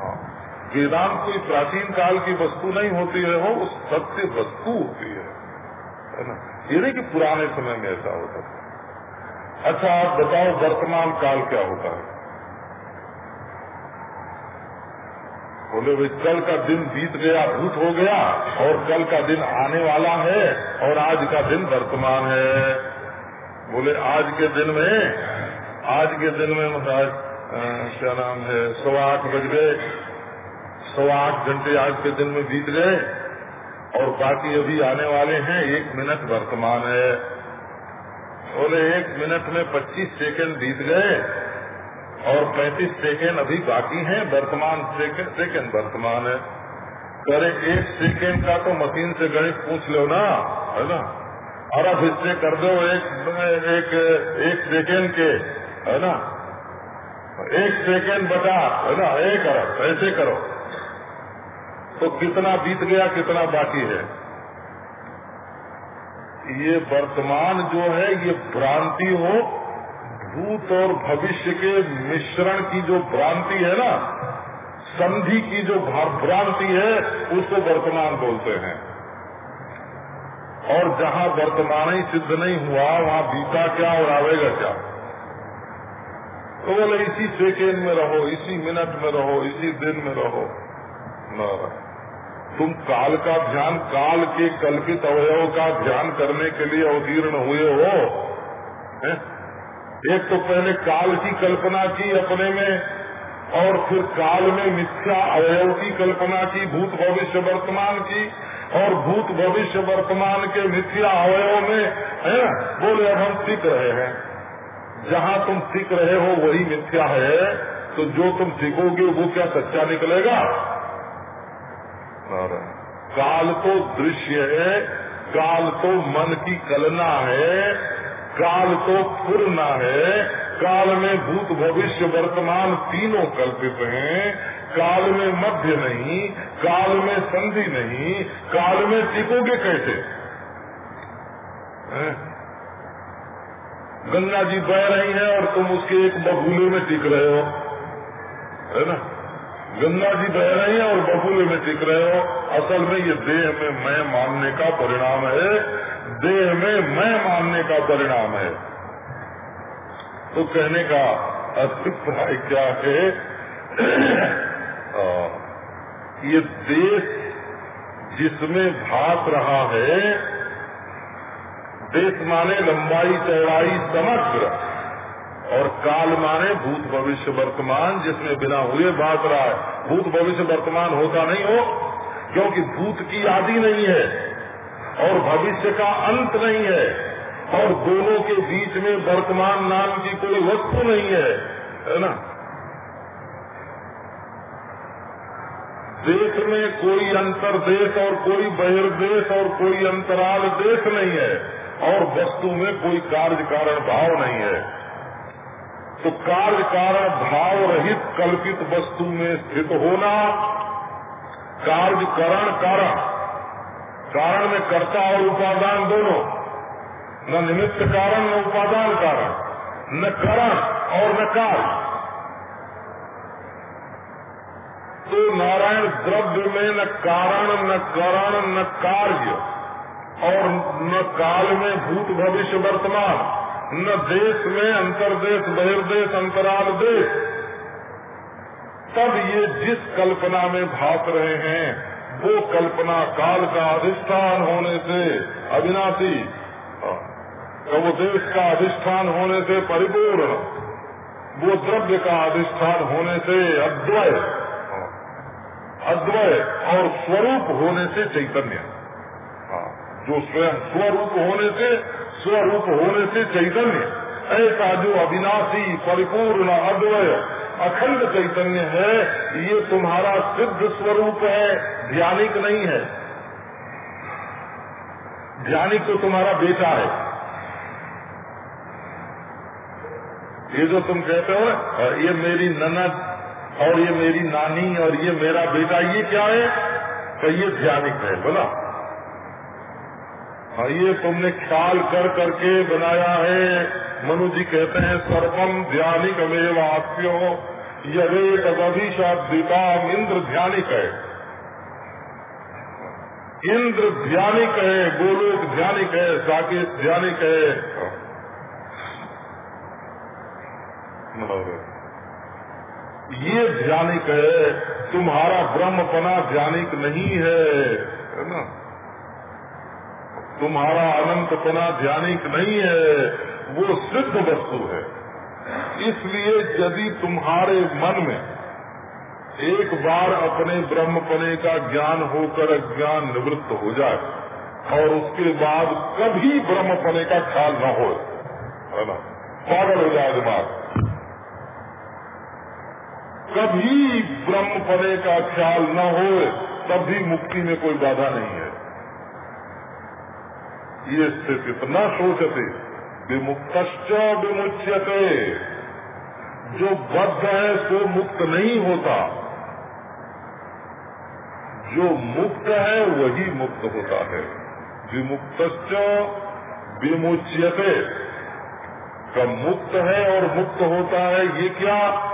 हाँ, वेदांत कोई प्राचीन काल की वस्तु नहीं होती है वो सत्य वस्तु होती है। है ना? ये नहीं कि पुराने समय में ऐसा होता था। अच्छा आप बताओ वर्तमान काल क्या होता है? बोले, भाई, कल का दिन बीत गया, भूत हो गया, और कल का दिन आने वाला है, और आज का दिन वर्तमान है। बोले, आज के दिन में, आज के दिन में महाराज क्या नाम है, सवा आठ बज गए, सवा आठ घंटे आज के दिन में बीत गए, और बाकी अभी आने वाले हैं, एक मिनट वर्तमान है। बोले, एक मिनट में पच्चीस सेकंड बीत गए और 35 सेकेंड अभी बाकी हैं, वर्तमान सेकेंड सेकेंड वर्तमान है। करे एक सेकेंड का तो मशीन से गणित पूछ लो ना, है ना? और अब हिस्से कर दो एक एक एक सेकेंड के, है ना? एक सेकेंड बचा, है ना? एक अरब, ऐसे करो। तो कितना बीत गया, कितना बाकी है। ये वर्तमान जो है, ये भ्रांति हो भूत और भविष्य के मिश्रण की जो भ्रांति है ना, संधि की जो भ्रांति है, उसको वर्तमान बोलते हैं। और जहाँ वर्तमान ही सिद्ध नहीं हुआ, वहाँ बीता क्या और आवेगा क्या? तो बोले, इसी सेकेंड में रहो, इसी मिनट में रहो, इसी दिन में रहो। न। तुम काल का ध्यान, काल के कल्पित अवयव का ध्यान करने के लिए अवतीर्ण हुए हो। है? एक तो पहले काल की कल्पना की अपने में, और फिर काल में मिथ्या अवयव की कल्पना की, भूत भविष्य वर्तमान की, और भूत भविष्य वर्तमान के मिथ्या अवयव में, है बोले, अब हम सीख रहे हैं। जहाँ तुम सीख रहे हो, वही मिथ्या है। तो जो तुम सीखोगे, वो क्या सच्चा निकलेगा? और काल तो दृश्य है, काल तो मन की कलना है। काल तो पूर्ण है। काल में भूत भविष्य वर्तमान तीनों कल्पित हैं। काल में मध्य नहीं, काल में संधि नहीं, काल में टिकोगे कैसे? गंगा जी बह रही है और तुम उसके एक बबूले में टिक रहे हो। है ना? गंगा जी बह रही है और बबूले में टिक रहे हो। असल में ये देह में मैं मानने का परिणाम है देह में मैं मानने का परिणाम है। तो कहने का अभिप्राय क्या है? ये देश जिसमें भाग रहा है, देश माने लंबाई, चौड़ाई, समग्र, और काल माने भूत भविष्य वर्तमान, जिसमें बिना हुए भाग रहा है। भूत भविष्य वर्तमान होता नहीं हो, क्योंकि भूत की आदि नहीं है। और भविष्य का अंत नहीं है। और दोनों के बीच में वर्तमान नाम की कोई वस्तु नहीं है। है ना? देश में कोई अंतर देश और कोई बहिर्देश और कोई अंतराल देश नहीं है। और वस्तु में कोई कार्य कारण भाव नहीं है। तो कार्य कारण भाव रहित कल्पित वस्तु में स्थित होना कार्य करण कारण कारण में कर्ता और उपादान दोनों। न निमित्त कारण, न उपादान कारण। न करण और न कार्य तो नारायण द्रव्य में न कारण, न करण, न कार्य, और न काल में भूत भविष्य वर्तमान, न देश में अंतरदेश, बहिर्देश, अंतराल देश। तब ये जिस कल्पना में भाग रहे हैं वो कल्पना काल का अधिष्ठान होने से अविनाशी तो वो देश का अधिष्ठान होने से परिपूर्ण वो द्रव्य का अधिष्ठान होने से अद्वय अद्वय और स्वरूप होने से चैतन्य हाँ, जो स्वयं स्वरूप होने से स्वरूप होने से चैतन्य ऐसा जो अविनाशी परिपूर्ण अद्वय अखंड चैतन्य है, ये तुम्हारा सिद्ध स्वरूप है ध्यानिक नहीं है। ध्यानिक तो तुम्हारा बेटा है। ये जो तुम कहते हो ये मेरी ननद, और ये मेरी नानी, और ये मेरा बेटा, ये क्या है? तो ये ध्यानिक है, बोला। हाँ ये तुमने ख्याल कर करके बनाया है मनु जी कहते हैं सर्वम ध्यानिक आप्यो यदे तदभिशादिता इंद्र ध्यानिक है इंद्र ध्यानिक है गोलोक ध्यानिक है साकेत ध्यानिक। है ये ध्यानिक है, तुम्हारा ब्रह्मपना ध्यानिक नहीं है है ना? तुम्हारा अनंतपना ध्यानिक नहीं है। वो सिद्ध वस्तु है। इसलिए यदि तुम्हारे मन में एक बार अपने ब्रह्मपने का ज्ञान होकर अज्ञान निवृत्त हो जाए और उसके बाद कभी ब्रह्मपने का ख्याल न हो पागल हो जाए दिमाग। कभी ब्रह्मपने का ख्याल न हो, तब भी मुक्ति में कोई बाधा नहीं है। ये स्थित इतना सोचते विमुक्त विमुच्यते। जो बद्ध है, सो मुक्त नहीं होता। जो मुक्त है, वही मुक्त होता है। विमुक्त विमुच्यते। का मुक्त है और मुक्त होता है, ये क्या?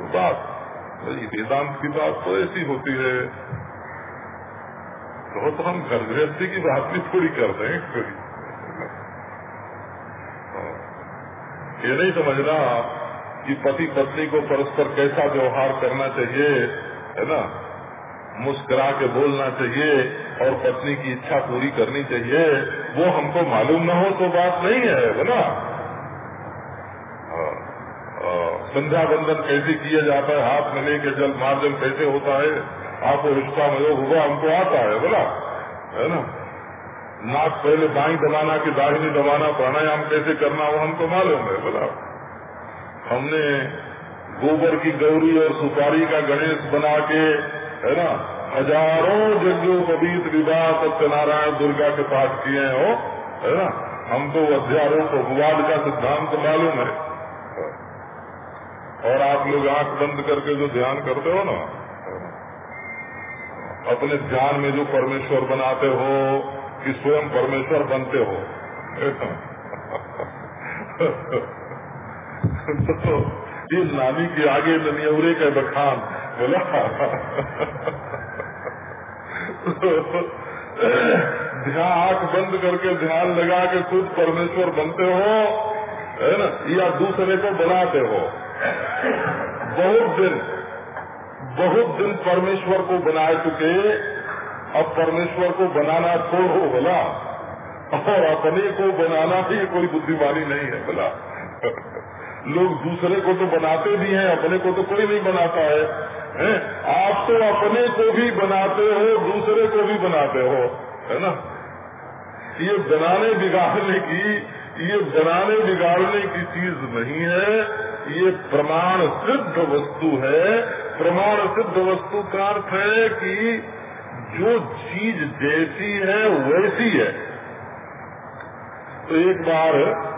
बात। वेदांत की बात तो ऐसी होती है। तो, तो हम घर गृहस्थी की बात भी थोड़ी रहे हैं कोई हाँ। ये नहीं समझना कि पति पत्नी को परस्पर कैसा व्यवहार करना चाहिए है ना? मुस्कुरा के बोलना चाहिए और पत्नी की इच्छा पूरी करनी चाहिए वो हमको मालूम न हो तो बात नहीं है ना? संध्या बंधन कैसे किया जाता है हाथ में लेके जल मार्जन कैसे होता है? आपको रिश्ता में योग हुआ, हमको आता है, बोला। है ना? नाक पहले बाई दबाना की दाहिनी दबाना, प्राणायाम कैसे करना, वो हमको मालूम है, बोला। हमने गोबर की गौरी और सुपारी का गणेश बना के, है ना, हज़ारों यज्ञोपवीत विवाह सत्यनारायण दुर्गा के पाठ किए हो, है ना? हमको अध्यारोप अपवाद का सिद्धांत मालूम है। और आप लोग आँख बंद करके जो ध्यान करते हो ना अपने ध्यान में जो परमेश्वर बनाते हो, कि स्वयं परमेश्वर बनते हो। तो ये नानी के आगे ननियवरे का बखान, बोला। ध्यान, आँख बंद करके ध्यान लगा के खुद परमेश्वर बनते हो, है ना? या दूसरे को बनाते हो। बहुत दिन। बहुत दिन परमेश्वर को बना चुके अब परमेश्वर को बनाना छोड़ो बोला और अपने को बनाना ही कोई बुद्धिमानी नहीं है बोला लोग दूसरे को तो बनाते भी हैं अपने को तो कोई नहीं बनाता है, हैं? आप तो अपने को भी बनाते हो दूसरे को भी बनाते हो है ना? ये बनाने बिगाड़ने की ये बनाने बिगाड़ने की चीज़ नहीं है। ये प्रमाण सिद्ध वस्तु है। प्रमाण सिद्ध वस्तु का अर्थ है कि जो चीज़ जैसी है, वैसी है। तो एक बार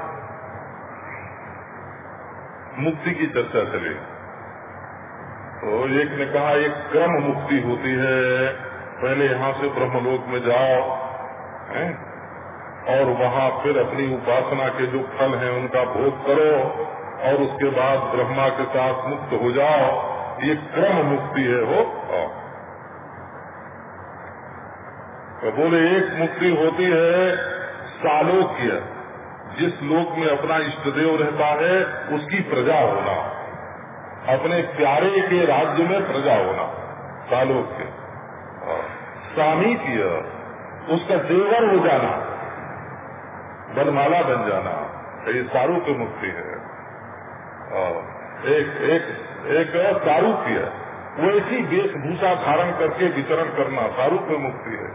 मुक्ति की चर्चा चली। तो एक ने कहा, एक क्रम मुक्ति होती है। पहले यहाँ से ब्रह्मलोक में जाओ, है? और वहाँ फिर अपनी उपासना के जो फल हैं, उनका भोग करो और उसके बाद ब्रह्मा के साथ मुक्त हो जाओ। ये क्रम मुक्ति है हो। तो बोले, एक मुक्ति होती है सालोक्य जिस लोक में अपना इष्ट देव रहता है, उसकी प्रजा होना। अपने प्यारे के राज्य में प्रजा होना सालोक्य सामीप्य उसका देवर हो जाना। बनमाला बन जाना। ये सारूप्य मुक्ति है। एक एक एक सारूप्य। वैसी वेशभूषा धारण करके विचरण करना सारूप्य मुक्ति है।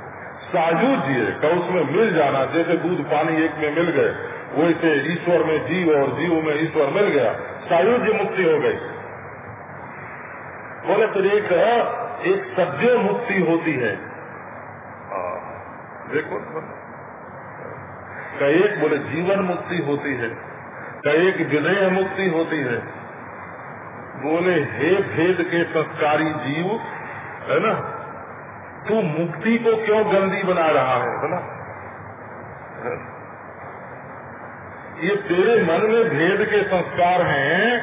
सायुज्य का उसमें मिल जाना, जैसे दूध पानी एक में मिल गए, वैसे ईश्वर में जीव और जीव में ईश्वर मिल गया, सायुज्य मुक्ति हो गई। बोले तो एक एक सद्य मुक्ति होती है। देखो का एक बोले, जीवन मुक्ति होती है। का एक विनय मुक्ति होती है। बोले, हे भेद के संस्कारी जीव, है ना? तू मुक्ति को क्यों गंदी बना रहा है बोला ये तेरे मन में भेद के संस्कार हैं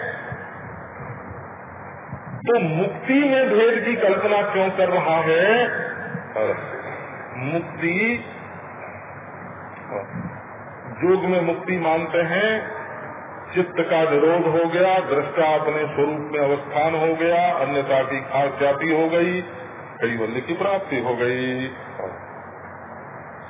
तो मुक्ति में भेद की कल्पना क्यों कर रहा है? मुक्ति योग में मुक्ति मानते हैं चित्त का निरोध हो गया, दृष्टा अपने स्वरूप में अवस्थान हो गया अन्यता की खास जाति हो गई कई कैवल्य की प्राप्ति हो गई।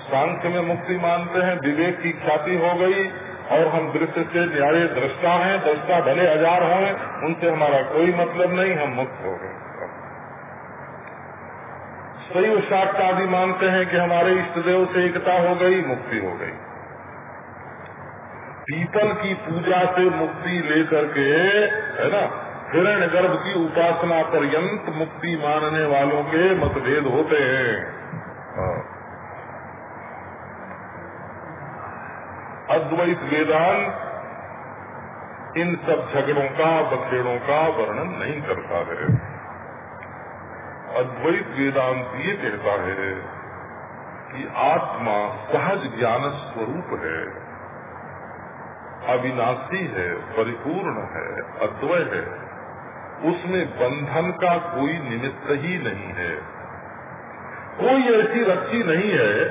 सांख्य में मुक्ति मानते हैं, विवेक की ख्याति हो गई, और हम दृश्य से न्याय दृष्टा हैं, दृष्टा भले हज़ार हों, उनसे हमारा कोई मतलब नहीं, हम मुक्त हो गए। सही साक्ष आदि मानते हैं कि हमारे इष्ट देव से एकता हो गई, मुक्ति हो गई। पीतल की पूजा से मुक्ति लेकर के, है ना हिरण गर्भ की उपासना पर्यंत मुक्ति मानने वालों के मतभेद होते हैं। हाँ। अद्वैत वेदांत इन सब झगड़ों का, बखेड़ों का वर्णन नहीं करता है। अद्वैत वेदांत ये कहता है कि आत्मा सहज ज्ञान स्वरूप है। अविनाशी है, परिपूर्ण है, अद्वय है। उसमें बंधन का कोई निमित्त ही नहीं है। कोई ऐसी रस्सी नहीं है,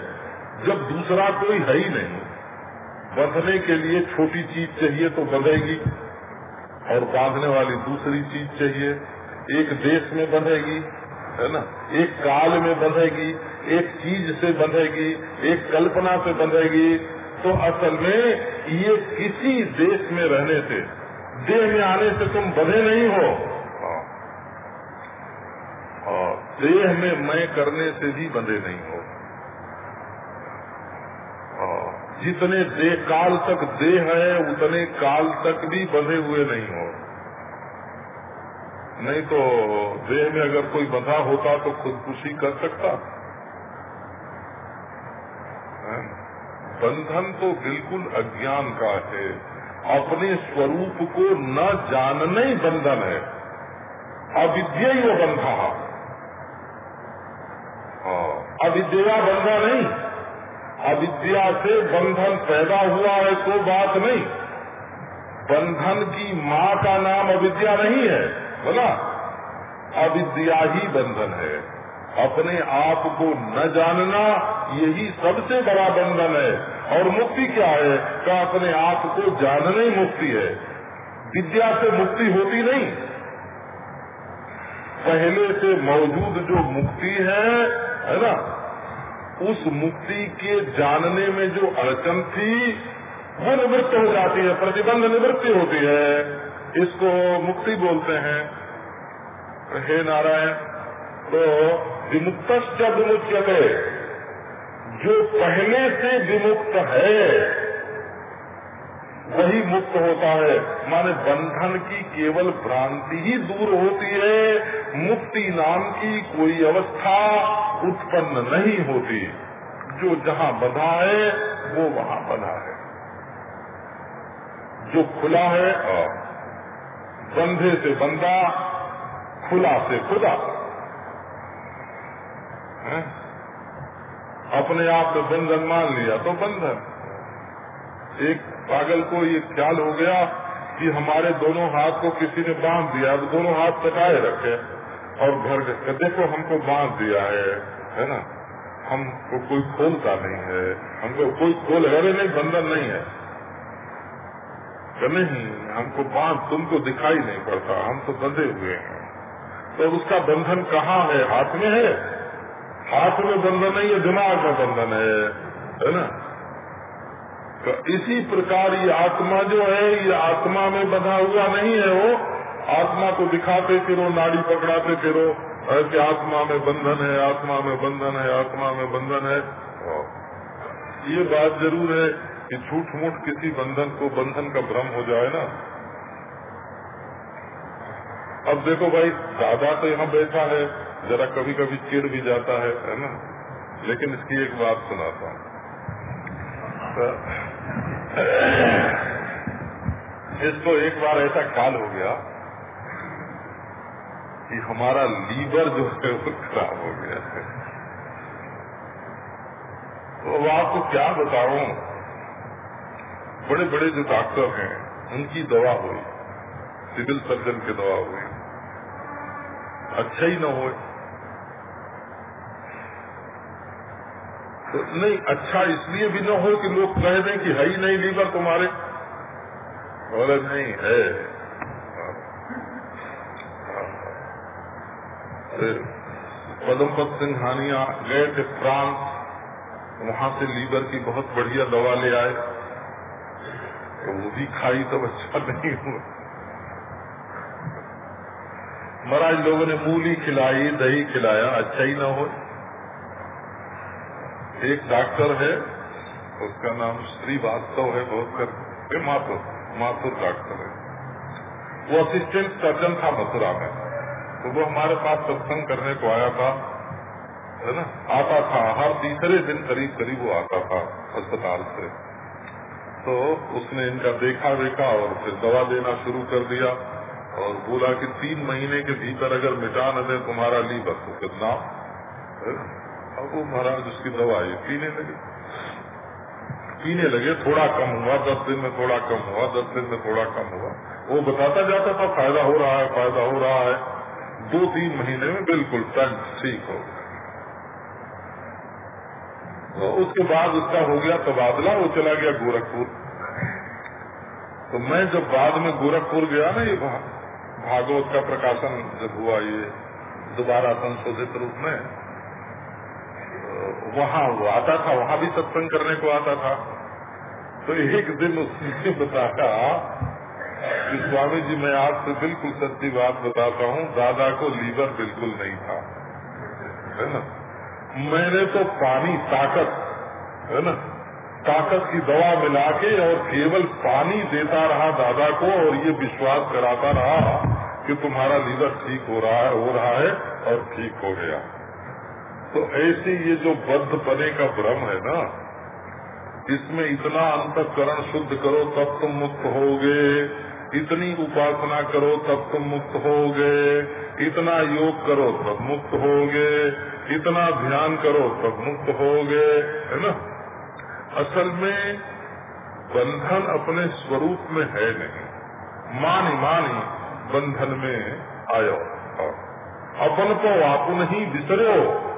जब दूसरा कोई है ही नहीं। बंधने के लिए छोटी चीज़ चाहिए तो बंधेगी, और बांधने वाली दूसरी चीज़ चाहिए। एक देश में बंधेगी, है ना? एक काल में बंधेगी, एक चीज़ से बंधेगी, एक कल्पना से बंधेगी तो असल में ये किसी देश में रहने से, देह में आने से तुम बधे नहीं हो। और देह में मैं करने से भी बंधे नहीं हो, जितने देह काल तक देह है, उतने काल तक भी बंधे हुए नहीं हो। नहीं तो देह में अगर कोई बंधा होता तो खुदकुशी कर सकता। बंधन तो बिल्कुल अज्ञान का है। अपने स्वरूप को न जानना ही बंधन है। अविद्या ही वो बंधा। अविद्या बंधा नहीं। अविद्या से बंधन पैदा हुआ है तो बात नहीं। बंधन की माँ का नाम अविद्या नहीं है, बोला? अविद्या ही बंधन है। अपने आप को न जानना यही सबसे बड़ा बंधन है। और मुक्ति क्या है? का अपने आप को जानने मुक्ति है? विद्या से मुक्ति होती नहीं। पहले से मौजूद जो मुक्ति है है ना? उस मुक्ति के जानने में जो अड़चन थी, वो निवृत्त हो जाती है, प्रतिबंध निवृत्ति होती है। इसको मुक्ति बोलते हैं। हे नारायण तो विमुक्त विमुच्यते। जो पहले से विमुक्त है, वही मुक्त होता है। माने बंधन की केवल भ्रांति ही दूर होती है, मुक्ति नाम की कोई अवस्था उत्पन्न नहीं होती। जो जहाँ बधा है, वो वहाँ बधा है। जो खुला है बंधे से बंदा खुला से खुदा। है? अपने आप में बंधन मान लिया तो बंधन। एक पागल को ये ख्याल हो गया कि हमारे दोनों हाथ को किसी ने बाँध दिया, अब दोनों हाथ टकाए रखे और घर देखो हमको बाँध दिया है है ना? हमको कोई खोलता नहीं है, हमको कोई खोल है नहीं, बंधन नहीं है। नहीं, हमको बाँध तुमको दिखाई नहीं पड़ता, हम तो बंधे हुए हैं। तो उसका बंधन कहाँ है? हाथ में है? हाथ में बंधन है, दिमाग में बंधन है है ना? तो इसी प्रकार ये आत्मा जो है, ये आत्मा में बंधा हुआ नहीं है वो। आत्मा को दिखाते फिरो, नाड़ी पकड़ाते फिरो ऐसे आत्मा में बंधन है, आत्मा में बंधन है, आत्मा में बंधन है। ये बात ज़रूर है कि झूठ मूठ किसी बंधन को, बंधन का भ्रम हो जाए ना। अब देखो भाई, दादा तो यहाँ बैठा है। जरा कभी कभी चिड़ भी जाता है है ना? लेकिन इसकी एक बात सुनाता हूँ। तो, इसको एक बार ऐसा ख्याल हो गया कि हमारा लीवर जो है वो खराब हो गया है। तो आपको क्या बताऊँ? बड़े बड़े जो डॉक्टर हैं उनकी दवा हुई सिविल सर्जन की दवा हुई। अच्छा ही न हो तो नहीं अच्छा इसलिए भी न हो कि लोग कह दें कि है ही नहीं लीवर तुम्हारे। बोले नहीं है। पदमपत सिंघानिया गए थे फ्रांस, वहाँ से लीवर की बहुत बढ़िया दवा ले आए। तो वो भी खाई तो अच्छा नहीं हुआ। महाराज लोगों ने मूली खिलाई, दही खिलाया अच्छा ही ना हो। एक डॉक्टर है, उसका नाम श्रीवास्तव है बहुत कर माथुर माथुर डॉक्टर है। वो असिस्टेंट सर्जन था मथुरा में। तो वो हमारे पास सत्संग करने को आया था, है ना? आता था, हर तीसरे दिन करीब करीब वो आता था अस्पताल से। तो उसने इनका देखा देखा और फिर दवा देना शुरू कर दिया और बोला कि तीन महीने के भीतर अगर मिटा न दे, तुम्हारा लीवर तो कितना अब वो महाराज उसकी दवाई पीने लगे। पीने लगे, थोड़ा कम हुआ, दस दिन में थोड़ा कम हुआ, दस दिन में थोड़ा कम हुआ। वो बताता जाता था, फ़ायदा हो रहा है, फ़ायदा हो रहा है। दो तीन महीने में बिल्कुल टंच ठीक हो तो उसके बाद उसका हो गया तबादला, वो चला गया गोरखपुर। तो मैं जब बाद में गोरखपुर गया ना, ये भागवत का प्रकाशन जब हुआ, ये दोबारा संशोधित रूप में वहाँ वो आता था, वहाँ भी सत्संग करने को आता था। तो एक दिन उसने बताया, कि स्वामी जी मैं आपसे बिल्कुल सच्ची बात बताता हूँ, दादा को लीवर बिल्कुल नहीं था। है ना? मैंने तो पानी, ताकत, है ना? ताकत की दवा मिला के और केवल पानी देता रहा दादा को और ये विश्वास कराता रहा कि तुम्हारा लीवर ठीक हो रहा है, हो रहा है और ठीक हो गया। तो ऐसे ये जो बद्ध पने का भ्रम है ना, इसमें इतना अंतकरण शुद्ध करो तब तुम मुक्त होगे। इतनी उपासना करो तब तुम मुक्त होगे। इतना योग करो तब मुक्त होगे। इतना ध्यान करो तब मुक्त होगे, है ना? असल में बंधन अपने स्वरूप में है नहीं। मानी मानी बंधन में आयो। अपन तो आप नहीं विसरो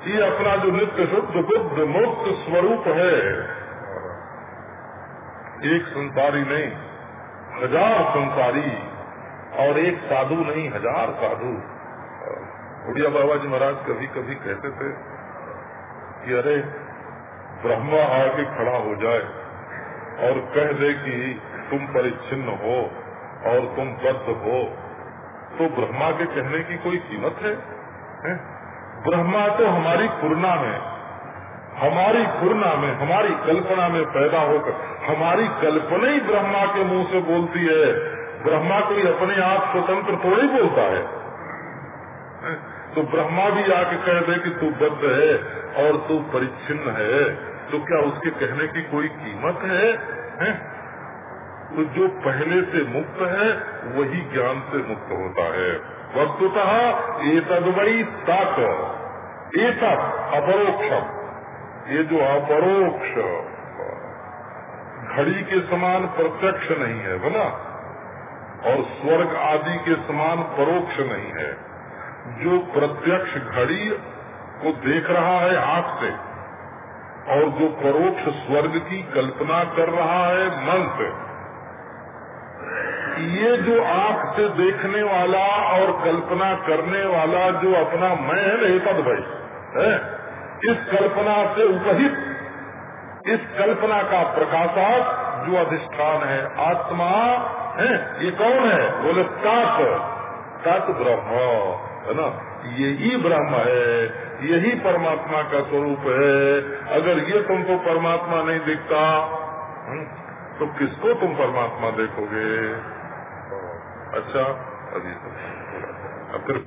ये अपना जो नित्य शुद्ध बुद्ध मुक्त स्वरूप है एक संसारी नहीं हज़ार संसारी और एक साधु नहीं हज़ार साधु बुढ़िया बाबा जी महाराज कभी कभी कहते थे कि अरे ब्रह्मा आके खड़ा हो जाए और कह दे कि तुम परिच्छिन्न हो और तुम बद्ध हो तो ब्रह्मा के कहने की कोई कीमत है, है? ब्रह्मा तो हमारी पूर्णा में हमारी खुरना में हमारी कल्पना में पैदा होकर हमारी कल्पना ही ब्रह्मा के मुँह से बोलती है। ब्रह्मा कोई अपने आप स्वतंत्र थोड़ी बोलता है। तो ब्रह्मा भी आके कह दे कि तू बद्ध है और तू परिच्छिन्न है। तो क्या उसके कहने की कोई कीमत है, है? तो जो पहले से मुक्त है वही ज्ञान से मुक्त होता है। वस्तुतः वही तक एक अपरोक्षम। ये जो अपरोक्ष, घड़ी के समान प्रत्यक्ष नहीं है बना और स्वर्ग आदि के समान परोक्ष नहीं है। जो प्रत्यक्ष घड़ी को देख रहा है आँख से, और जो परोक्ष स्वर्ग की कल्पना कर रहा है मन से ये जो आँख से देखने वाला और कल्पना करने वाला जो अपना मैं है, नहीं तद भाई, है? इस कल्पना से उपहित, इस कल्पना का प्रकाशक जो अधिष्ठान है, आत्मा, है? ये कौन है? बोले तत्। तत् ब्रह्म, है ना? यही ब्रह्म है, यही परमात्मा का स्वरूप है। अगर ये तुमको परमात्मा नहीं दिखता तो किसको तुम परमात्मा देखोगे? अच्छा अभी अब फिर